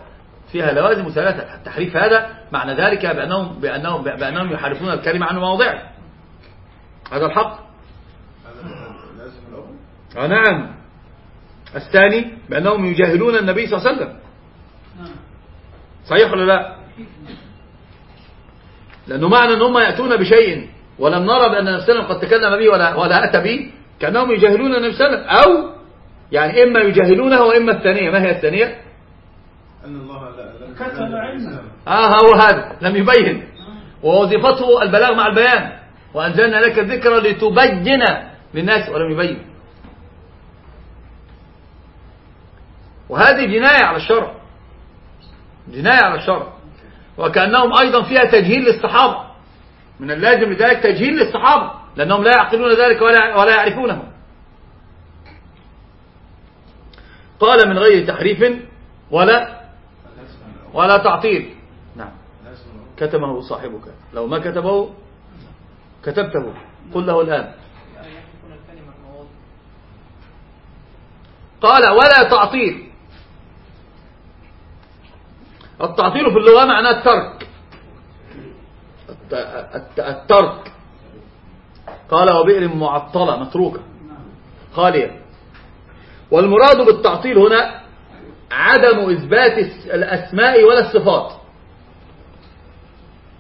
فيها لوازم ثلاثة. التحريف هذا معنى ذلك بأنهم بأنهم بأنهم يحرفون الكلمة عن مواضعه هذا الحق. هذا آه نعم. الثاني بأنهم يجاهلون النبي صلى الله عليه وسلم. صحيح ولا لا؟ لأنه معنى أنهم يأتون بشيء. ولم نرى بأن النبي صلى الله عليه وسلم قد تكلم به ولا, ولا أتى به. كأنهم يجاهلون النبي صلى الله عليه وسلم. أو يعني إما يجاهلونه وإما الثانية. ما هي الثانية؟ أن الله لا لم كتم علما. آه هو هذا. لم يبين. ووظيفته البلاغ مع البيان. وأنزلنا لك الذكر لتبين للناس ولم يبين. وهذه جناية على الشرع. جناية على الشرع. وكأنهم أيضا فيها تجهيل للصحابة. من اللازم لذلك تجهيل للصحابة لأنهم لا يعقلون ذلك ولا ولا يعرفونه. قال من غير تحريف ولا ولا تعطيل. نعم. كتمه صاحبك. لو ما كتبه كتبته. قل له الآن. قال ولا تعطيل. التعطيل في اللغة معناه الترك. الت- الت- الترك. قال وبئر معطلة متروكة. خالية. والمراد بالتعطيل هنا عدم إثبات الأسماء ولا الصفات.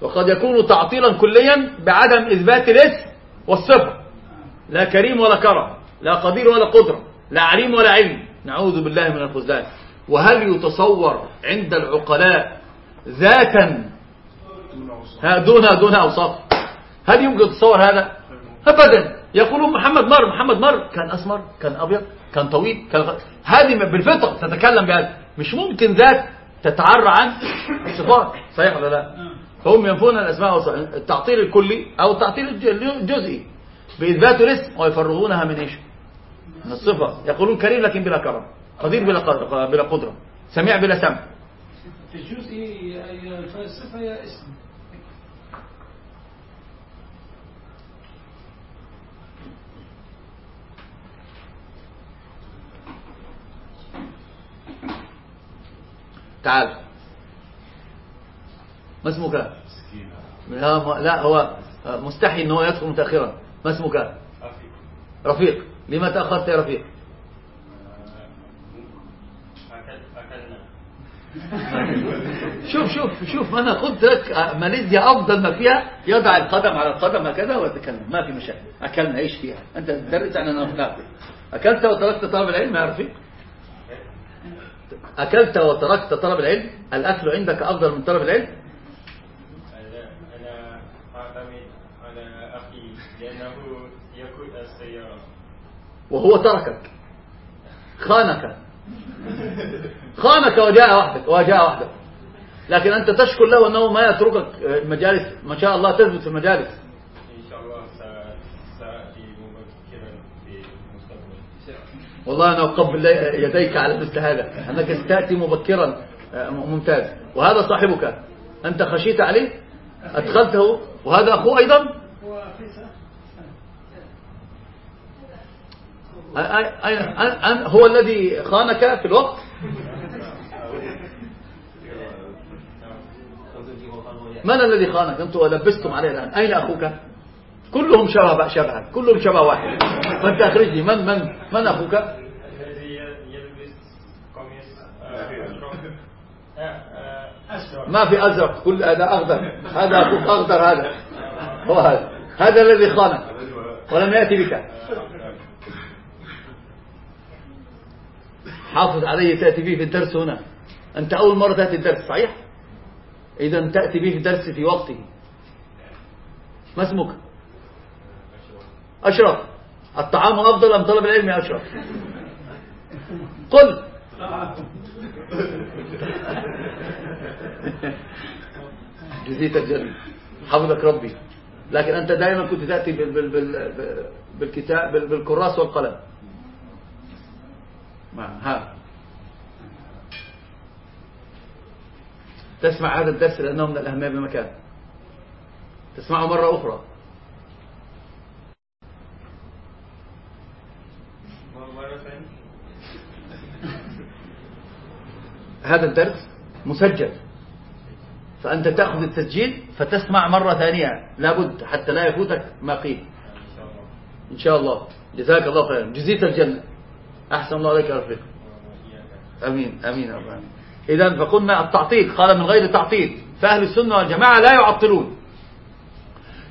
وقد يكون تعطيلا كليا بعدم إثبات الاسم والصفة. لا كريم ولا كرم لا قدير ولا قدرة لا عليم ولا علم. نعوذ بالله من الخذلان وهل يتصور عند العقلاء ذاتا ها دون دون أوصاف. هل يمكن تصور هذا؟ أبدا. يقولون محمد مر محمد مر. كان أسمر كان أبيض كان طويل كان. هذه بالفطرة تتكلم بهذا. مش ممكن ذات تتعرى عن صفات صحيح ولا لا؟ فهم ينفون الأسماء التعطيل الكلي أو التعطيل الج- الجزئي. بإثبات الاسم ويفرغونها من إيش؟ من الصفة. يقولون كريم لكن بلا كرم. قدير بلا قدرة, بلا قدرة. سميع بلا سمع. في الجزء يا الفلسفة يا اسم. تعال. ما اسمك؟ لا, ما- لا هو مستحي إن هو يدخل متأخرا. ما اسمك؟ رفيق. لما تأخرت يا رفيق؟ شوف شوف شوف أنا قلت لك ماليزيا أفضل ما فيها يضع القدم على القدم هكذا ويتكلم ما في مشاكل. أكلنا إيش فيها. أنت تدرس عن أنا ناكل. أكلت وتركت طلب العلم يا رفيق؟ أكلت وتركت طلب العلم الأكل عندك أفضل من طلب العلم؟ أنا أنا أعتمد على أخي لأنه يقود السيارة. وهو تركك. خانك. خانك وجاء وحدك وجاء وحدك. لكن أنت تشكر له أنه ما يتركك المجالس ما شاء الله تثبت في المجالس إن شاء الله س- سأتي مبكرا في المستقبل والله أنا أقبل يديك على مثل هذا أنك ستأتي مبكرا آه، ممتاز. وهذا صاحبك. أنت خشيت عليه؟ أدخلته؟ وهذا أخوه أيضا؟ هو الذي خانك في الوقت؟ من الذي خانك؟ أنتم لبستم عليه الآن. أين أخوك؟ كلهم شبه شبهك كلهم شبه واحد. فأنت أخرجني من من من أشرف ما في أزرق. كل هذا أخضر. هذا أخوك أخضر هذا. هو هذا. هذا الذي خانك. ولم يأتي بك. حافظ عليه تأتي به في الدرس هنا. أنت أول مرة تأتي الدرس صحيح؟ إذا تأتي به في الدرس في وقته. ما اسمك؟ أشرف. الطعام أفضل أم طلب العلم يا أشرف؟ قل. جزيت الجنة. حفظك ربي. لكن أنت دائما كنت تأتي بال بال بال بالكتاب بال بالكراس والقلم. ها. تسمع هذا الدرس لأنه من الأهمية بمكان. تسمعه مرة أخرى مرة ثانية هذا الدرس مسجل. فأنت تأخذ التسجيل فتسمع مرة ثانية. لابد حتى لا يفوتك ما قيل. إن شاء الله. جزاك الله خيرا. جزيت الجنة. أحسن الله عليك وإياك أمين. أمين العالمين. إذا فقلنا التعطيل. قال من غير تعطيل. فأهل السنة والجماعة لا يعطلون.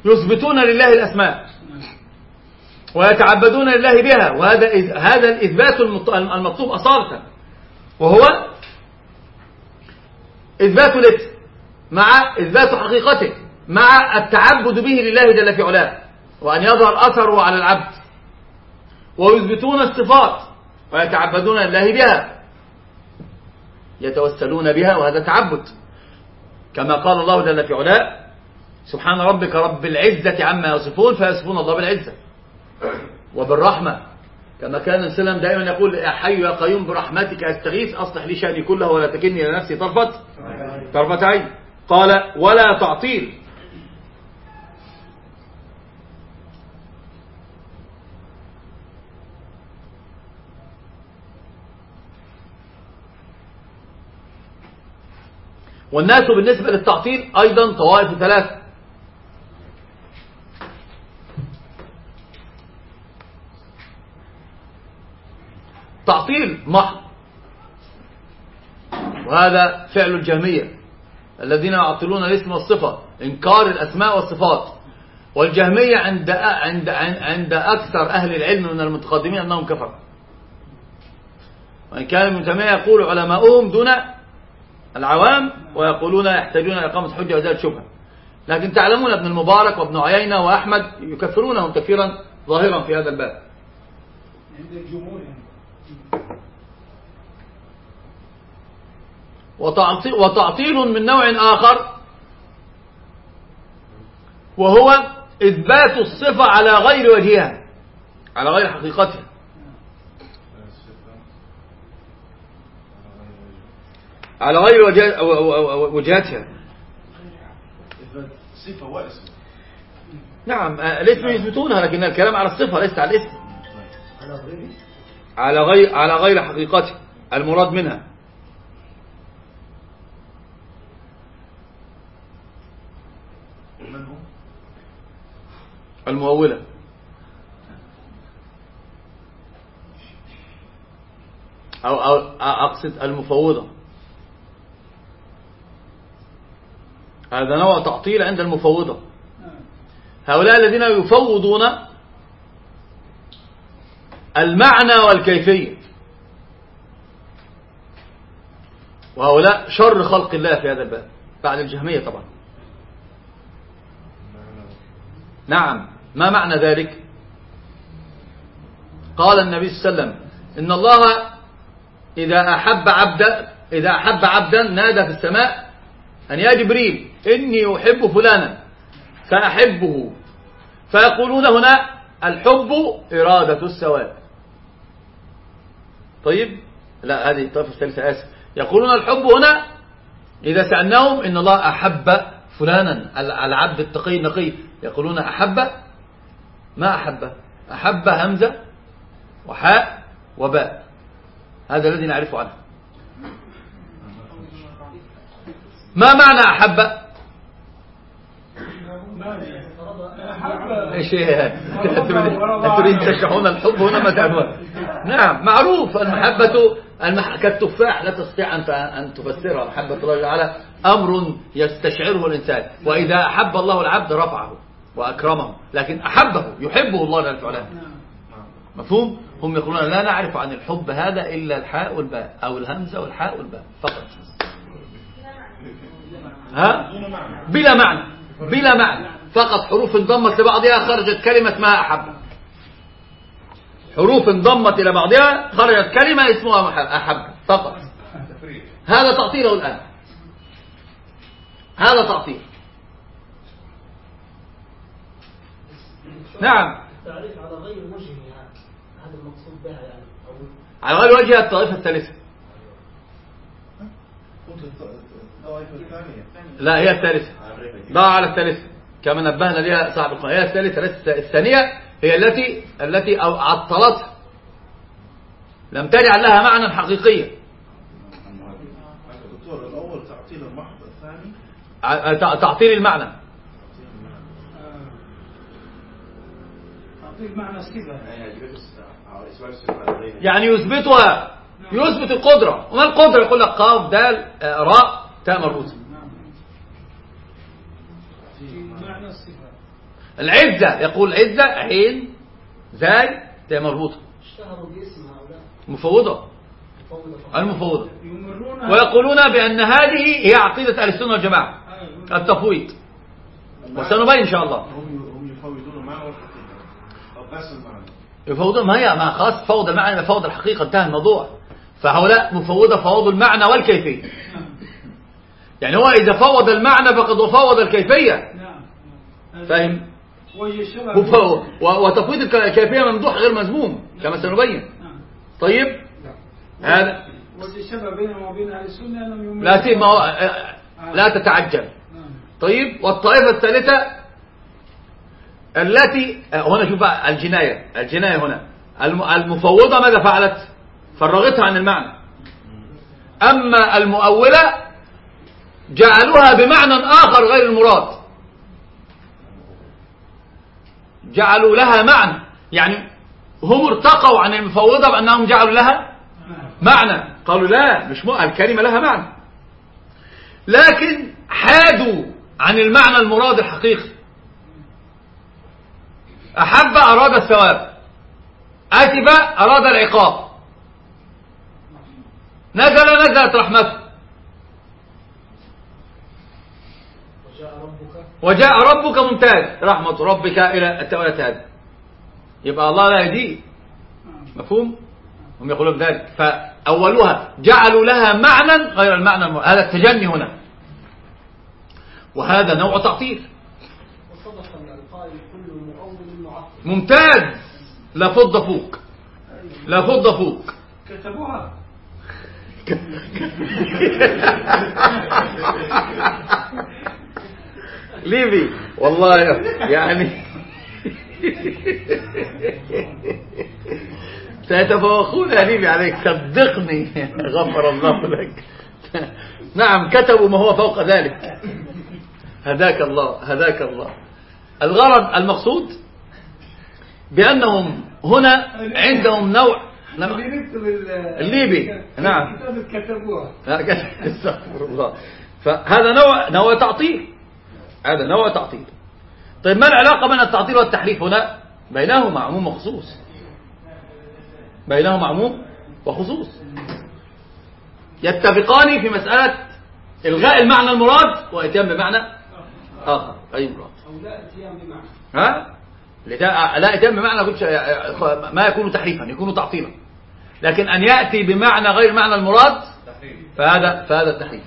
يثبتون لله الأسماء. ويتعبدون لله بها. وهذا هذا الإثبات المط- المطلوب أصالة. وهو إثبات الاسم مع إثبات حقيقته مع التعبد به لله جل في علاه وأن يظهر أثره على العبد. ويثبتون الصفات ويتعبدون لله بها. يتوسلون بها وهذا تعبد. كما قال الله جل في علاه سبحان ربك رب العزة عما يصفون فيصفون الله بالعزة. وبالرحمة. كما كان السلام دائما يقول يا حي يا قيوم برحمتك أستغيث أصلح لي شأني كله ولا تكلني إلى نفسي طرفه طرفة عين. قال ولا تعطيل. والناس بالنسبة للتعطيل أيضا طوائف ثلاثة تعطيل محض وهذا فعل الجهمية. الذين يعطلون الاسم والصفة إنكار الأسماء والصفات. والجهمية عند عند عند أكثر أهل العلم من المتقدمين أنهم كفروا. وإن كان ابن تيمية يقول علماؤهم دون العوام ويقولون يحتاجون إلى إقامة حجة وإزالة شبهة. لكن تعلمون ابن المبارك وابن عيينة وأحمد يكفرونهم تكفيرا ظاهرا في هذا الباب. عند الجمهور يعني. وتعطيل, من نوع آخر وهو إثبات الصفة على غير وجهها على غير حقيقتها. على غير وجهتها صفة واسم نعم الاسم يثبتونها لكن الكلام على الصفة ليس على الاسم. على غير على غير حقيقته المراد منها؟ المؤولة أو, أو أقصد المفوضة هذا نوع تعطيل عند المفوضة. هؤلاء الذين يفوضون المعنى والكيفية. وهؤلاء شر خلق الله في هذا الباب بعد الجهمية طبعا. نعم ما معنى ذلك؟ قال النبي صلى الله عليه وسلم إن الله إذا أحب عبدا إذا أحب عبدا نادى في السماء أن يا جبريل إني أحب فلانا فأحبه. فيقولون هنا الحب إرادة السواد. طيب؟ لا هذه الطرف الثالثة آسف. يقولون الحب هنا إذا سألناهم إن الله أحب فلانا العبد التقي النقي. يقولون أحب؟ ما أحب. أحب همزة وحاء وباء. هذا الذي نعرفه عنه. ما معنى أحب؟ إيش تريد تشرحون الحب هنا ما تعرفون. نعم معروف المحبة المح... كالتفاح لا تستطيع أن أن تفسرها. محبة الله تعالى أمر يستشعره الإنسان. وإذا أحب الله العبد رفعه وأكرمه لكن أحبه يحبه الله جل وعلا. مفهوم؟ هم يقولون لا نعرف عن الحب هذا إلا الحاء والباء أو الهمزة والحاء والباء فقط. ها؟ بلا معنى. بلا معنى. فقط حروف انضمت لبعضها خرجت كلمة ما أحب. حروف انضمت إلى بعضها خرجت كلمة اسمها محب- أحب. فقط. هذا تعطيله الآن. هذا تعطيل نعم. التعريف على غير وجهها هذا المقصود بها يعني. أو على غير وجه الطائفة الثالثة قلت الطائفة الثانية. لا هي الثالثة. ضع على الثالثة. كما نبهنا لها صاحب القناة. هي الثالثة الثانية هي التي التي أو- عطلتها. لم تجعل لها معنى حقيقيا. دكتور الأول تعطيل المحض الثاني. تعطيل المعنى. تعطيل معنى الصفة يعني يثبتها يثبت القدرة. وما القدرة؟ يقول لك قاف دال راء تاء مربوطة نعم في معنى الصفة العزة يقول عزة عين زاي تاء مربوطة اشتهروا باسم هؤلاء. مفوضة. مفوضة. المفوضة. يمرون ويقولون بأن هذه هي عقيدة أهل السنة والجماعة. آه، التفويض. وسنبين إن شاء الله. هم هم يفوضون المعنى يفوضون ما هي ما خلاص فوض المعنى فوض الحقيقة انتهى الموضوع. فهؤلاء مفوضة فوضوا المعنى والكيفية. نعم. يعني هو إذا فوض المعنى فقد فوض الكيفية. نعم. هذا- فاهم؟ وتفويض الك- الكيفية ممدوح غير مذموم كما سنبين. نعم. طيب؟ هذا الشبه بينهم وبين أهل السنة أنهم يميزون لا هو آه، لا تتعجل. نعم. طيب؟ والطائفة الثالثة التي آه، هنا شوف بقى الجناية. الجناية هنا. الم- المفوضة ماذا فعلت؟ فرغتها عن المعنى. أما المؤولة جعلوها بمعنى آخر غير المراد. جعلوا لها معنى. يعني هم ارتقوا عن المفوضة بأنهم جعلوا لها معنى. قالوا لا مش م... الكلمة لها معنى. لكن حادوا عن المعنى المراد الحقيقي. أحب أراد الثواب. أتب أراد العقاب. نزل نزلت رحمته. وجاء ربك. ممتاز. رحمة ربك إلى التأويلة هذه يبقى الله لا يهديه مفهوم؟ هم يقولون ذلك. فأولها جعلوا لها معنى غير المعنى الم... هذا التجني هنا. وهذا نوع تعطيل ممتاز. لا فض فوق. لا فض فوق. كتبوها. ليبي والله يعني. سيتفوقون يا ليبي عليك صدقني. غفر الله لك. نعم كتبوا ما هو فوق ذلك. هداك الله هداك الله. الغرض المقصود بأنهم هنا عندهم نوع الليبي، نعم. استغفر الله. فهذا نوع نوع تعطيل. هذا نوع تعطيل. طيب ما العلاقة بين التعطيل والتحريف هنا؟ بينهما عموم وخصوص. بينهما عموم وخصوص. يتفقان في مسألة إلغاء المعنى المراد وإتيان بمعنى آخر. أي مراد؟ أو لا إتيان بمعنى. ها؟ لا إتيان بمعنى ما يكون تحريفا يكون تعطيلا. لكن أن يأتي بمعنى غير معنى المراد فهذا فهذا التحريف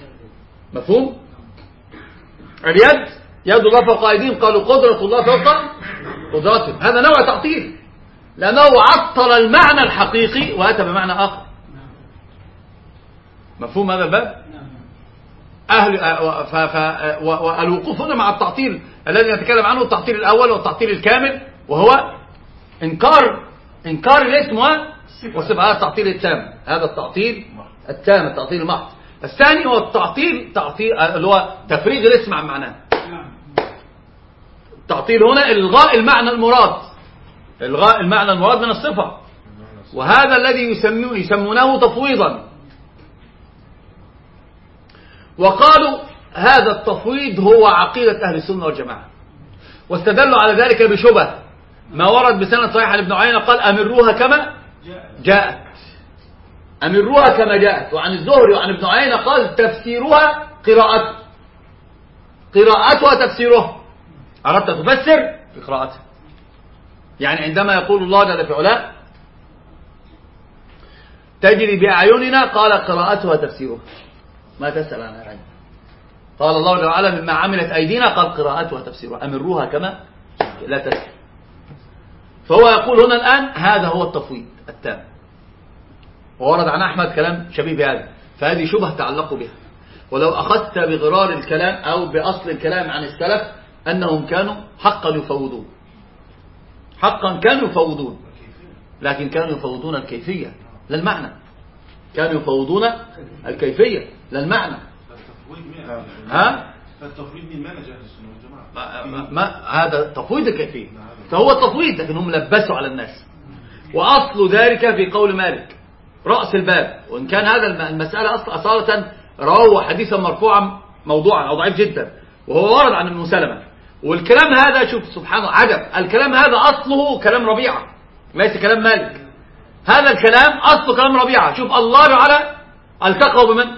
مفهوم؟ اليد يد الله فوق أيديهم قالوا قدرة الله فوق قدرتهم. هذا نوع تعطيل لأنه عطل المعنى الحقيقي وأتى بمعنى آخر. مفهوم هذا الباب؟ أهل والوقوف هنا مع التعطيل. الذي نتكلم عنه التعطيل الأول والتعطيل الكامل وهو إنكار إنكار الاسم و- وصف هذا التعطيل التام. هذا التعطيل التام التعطيل المحض. الثاني هو التعطيل تعطيل اللي هو تفريغ الاسم عن معناه. التعطيل هنا إلغاء المعنى المراد. إلغاء المعنى المراد من الصفة. وهذا الذي يسمونه تفويضا. وقالوا هذا التفويض هو عقيدة أهل السنة والجماعة. واستدلوا على ذلك بشبه. ما ورد بسنة صحيح عن ابن عيينة قال أمروها كما جاءت. أمروها كما جاءت. وعن الزهري وعن ابن عيينة قال تفسيرها قراءته قراءتها تفسيرها أردت تفسر في قراءتها يعني عندما يقول الله جل في علاه تجري بأعيننا قال قراءتها تفسيرها ما تسأل عن العلم قال الله جل وعلا مما عملت أيدينا قال قراءتها تفسيرها أمروها كما لا تسأل. فهو يقول هنا الآن هذا هو التفويض التام. وورد عن أحمد كلام شبيه بهذا. فهذه شبه تعلق بها. ولو أخذت بغرار الكلام أو بأصل الكلام عن السلف أنهم كانوا حقا يفوضون. حقا كانوا يفوضون. لكن كانوا يفوضون الكيفية لا المعنى. كانوا يفوضون الكيفية لا المعنى؟ ها؟ التفويض من منهج أهل السنة والجماعه ما ما هذا تفويض الكيفية. فهو تفويض لكن هم لبسوا على الناس. وأصل ذلك في قول مالك. رأس الباب. وإن كان هذا الم- المسألة أصل أصالة رواه حديثا مرفوعا موضوعا أو ضعيف جدا. وهو ورد عن ابن سلمة. والكلام هذا شوف سبحان الله عجب. الكلام هذا أصله كلام ربيعة. ليس كلام مالك. هذا الكلام أصله كلام ربيعة. شوف الله تعالى التقوا بمن؟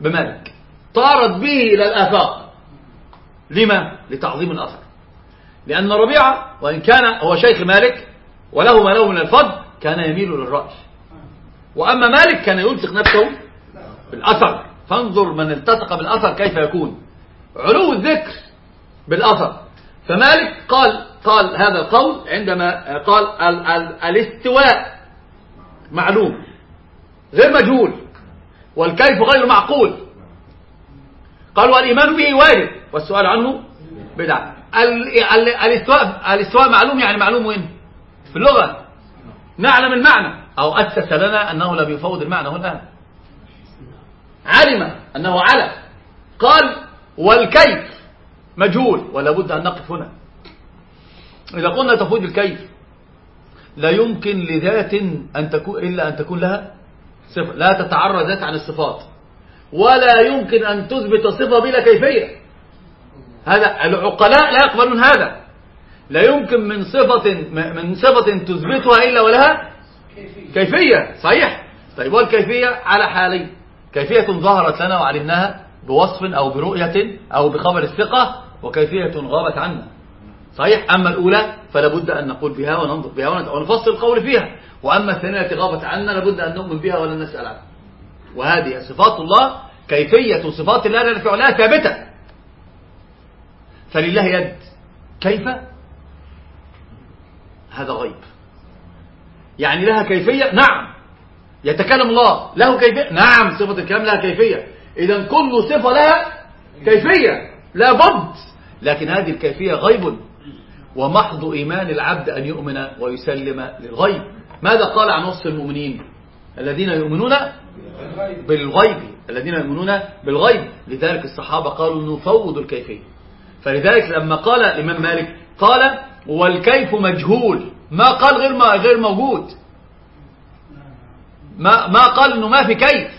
بمالك. طارت به إلى الآفاق. لما؟ لتعظيم الأثر. لأن ربيعة وإن كان هو شيخ مالك وله ما له من الفضل كان يميل للرأي وأما مالك كان يلصق نفسه بالأثر. فانظر من التصق بالأثر كيف يكون. علو الذكر بالأثر. فمالك قال قال هذا القول عندما قال ال ال الاستواء معلوم غير مجهول والكيف غير معقول. قال والإيمان به واجب والسؤال عنه بدعة ال- ال- الاستواء الاستواء معلوم يعني معلوم وين؟ في اللغة. نعلم المعنى. أو أسس لنا أنه لم يفوض المعنى هنا. علم أنه على قال والكيف مجهول ولا بد أن نقف هنا. إذا قلنا تفويض الكيف لا يمكن لذات أن تكون إلا أن تكون لها صفة لا تتعرى ذات عن الصفات. ولا يمكن أن تثبت صفة بلا كيفية. هذا العقلاء لا يقبلون هذا. لا يمكن من صفة من صفة تثبتها إلا ولها كيفية. صحيح؟ طيب والكيفية على حالين. كيفية ظهرت لنا وعلمناها بوصف أو برؤية أو بخبر الثقة وكيفية غابت عنا. صحيح؟ أما الأولى فلا بد أن نقول بها وننظر بها ونفصل القول فيها. وأما الثانية التي غابت عنا لابد أن نؤمن بها ولا نسأل عنها. وهذه صفات الله كيفية صفات الله لا نفع لها ثابتة. فلله يد. كيف؟ هذا غيب. يعني لها كيفية؟ نعم. يتكلم الله. له كيفية؟ نعم. صفة الكلام لها كيفية. إذا كل صفة لها كيفية. لا بد. لكن هذه الكيفية غيب. ومحض إيمان العبد أن يؤمن ويسلم للغيب. ماذا قال عن وصف المؤمنين؟ الذين يؤمنون بالغيب. الذين يؤمنون بالغيب. لذلك الصحابة قالوا نفوض الكيفية. فلذلك لما قال الإمام مالك قال والكيف مجهول. ما قال غير ما غير موجود. ما ما قال إنه ما في كيف.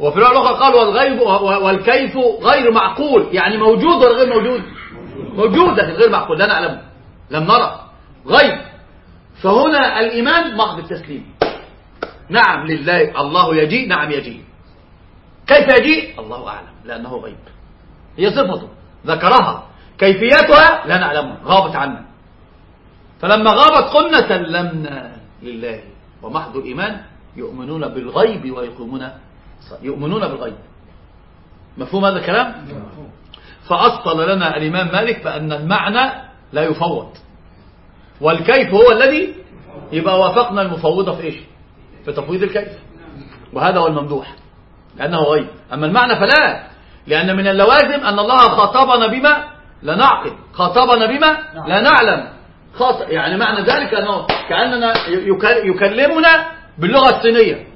وفي الروايه الأخرى قال والغيب والكيف غير معقول. يعني موجود ولا غير موجود؟ موجود لكن غير معقول. لا نعلمه لم نرى. غيب. فهنا الإيمان محض التسليم. نعم لله. الله يجيء. نعم يجيء. كيف يجيء؟ الله أعلم. لأنه غيب. هي صفته ذكرها. كيفيتها؟ لا نعلمها غابت عنا. فلما غابت قلنا سلمنا لله. ومحض الإيمان يؤمنون بالغيب ويقومون يؤمنون بالغيب. مفهوم هذا الكلام؟ فأصل لنا الإمام مالك بأن المعنى لا يفوض. والكيف هو الذي؟ يبقى وافقنا المفوضة في إيش؟ في تفويض الكيف. وهذا هو الممدوح لأنه غيب. أما المعنى فلا لأن من اللوازم أن الله خاطبنا بما لا نعقل. خاطبنا بما لا نعلم. خاص يعني معنى ذلك أنه كأننا يك- يكلمنا باللغة الصينية.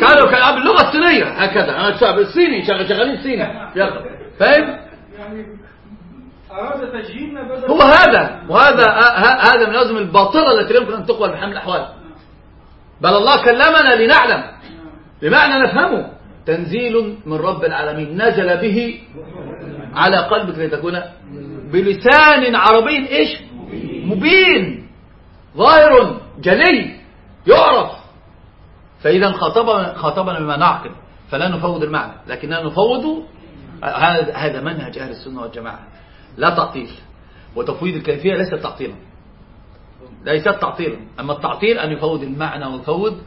كانوا كانوا باللغة الصينية هكذا. أنا الصيني شغ- شغالين صيني. يلا. فاهم يعني أراد تجهيلنا بدل هو هذا وهذا هذا من لازم الباطلة التي يمكن أن تقبل بحمل الأحوال. بل الله كلمنا لنعلم. بمعنى نفهمه. تنزيل من رب العالمين. نزل به على قلبك لتكون بلسان عربي إيش؟ مبين. ظاهر جلي. يعرف. فإذا خاطبنا خاطبنا بما نعقل فلا نفوض المعنى لكننا نفوض هذا هذا منهج أهل السنة والجماعة. لا تعطيل وتفويض الكيفية ليست تعطيلا ليست تعطيلا أما التعطيل أن يفوض المعنى ويفوض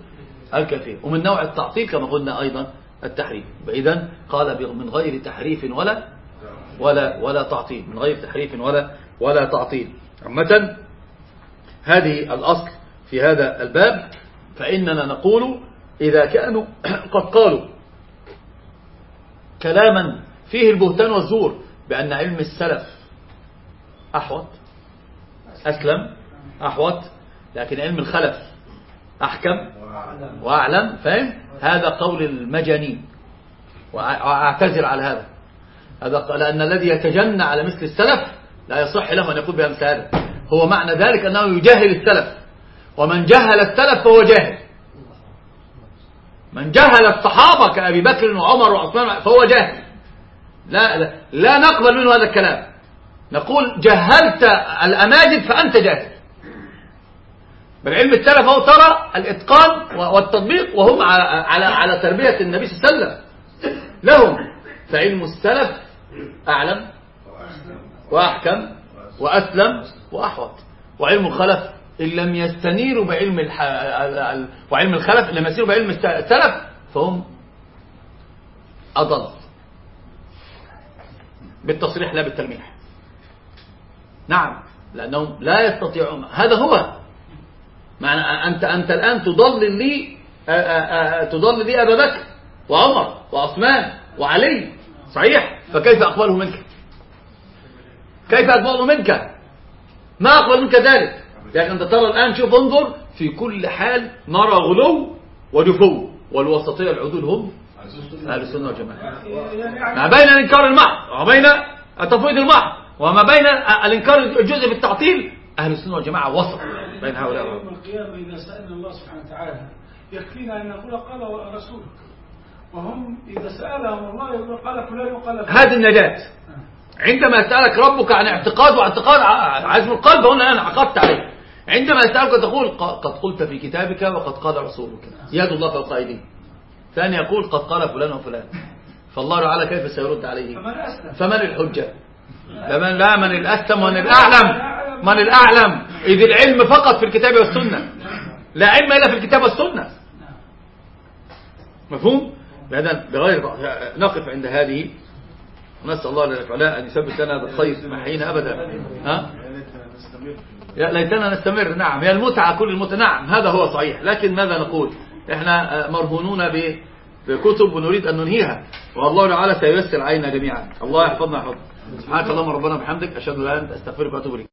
الكيفية. ومن نوع التعطيل كما قلنا أيضا التحريف. إذا قال من غير تحريف ولا ولا ولا تعطيل من غير تحريف ولا ولا تعطيل عامة هذه الأصل في هذا الباب. فإننا نقول إذا كانوا قد قالوا كلاما فيه البهتان والزور بأن علم السلف أحوط أسلم أحوط لكن علم الخلف أحكم وأعلم فاهم؟ هذا قول المجانين. وأعتذر على هذا. هذا لأن الذي يتجنى على مثل السلف لا يصح له أن يقول بأمثال هذا هو معنى ذلك أنه يجهل السلف. ومن جهل السلف فهو جاهل. من جهل الصحابة كأبي بكر وعمر وعثمان فهو جاهل. لا, لا, لا نقبل منه هذا الكلام. نقول جهلت الأماجد فأنت جاهل. بل علم السلف هو ترى الإتقان والتطبيق وهم على, على, على تربية النبي صلى الله عليه وسلم. لهم فعلم السلف أعلم وأحكم وأسلم وأحوط. وعلم الخلف إن لم يستنيروا بعلم الح... وعلم الخلف إن لم يستنيروا بعلم السلف فهم أضل. بالتصريح لا بالتلميح. نعم لأنهم لا يستطيعون. هذا هو. معنى أنت أنت الآن تضلل لي آه، آه، آه، تضلل لي أبا بكر وعمر وعثمان وعلي. صحيح؟ فكيف أقبله منك؟ كيف أقبله منك؟ ما أقبل منك ذلك؟ لكن أنت ترى الآن شوف انظر في كل حال نرى غلو ودفو. والوسطية العدول هم أهل السنة والجماعة. ما بين الإنكار المحض وما بين التفويض المحض وما بين الإنكار الجزء بالتعطيل أهل السنة والجماعة وسط بين هؤلاء. يوم القيامة إذا سألنا الله سبحانه وتعالى يكفينا أن نقول قال رسولك. وهم إذا سألهم الله يقول قال فلان وقال فلان. هذه النجاة عندما يسألك ربك عن اعتقاد واعتقاد عزم القلب هنا أنا عقدت عليه. عندما يسألك تقول قد قلت في كتابك وقد قال رسولك. يد الله فوق أيديهم ثاني يقول قد قال فلان وفلان. فالله تعالى كيف سيرد عليه؟ فمن الحجة؟ فمن لا من الأسلم ومن الأعلم. من الأعلم. إذ العلم فقط في الكتاب والسنة. لا علم إلا في الكتاب والسنة. مفهوم؟ بهذا بغير نقف عند هذه. ونسأل الله وعلا أن يثبت لنا هذا الخير محينا أبدا. ها؟ ليتنا نستمر. نعم هي المتعة كل المتعة. نعم هذا هو صحيح. لكن ماذا نقول؟ إحنا مرهونون بكتب ونريد أن ننهيها. والله تعالى سييسر علينا جميعا. الله يحفظنا يحفظنا سبحانك اللهم ربنا وبحمدك أشهد أن لا إله إلا أنت أستغفرك وأتوب إليك.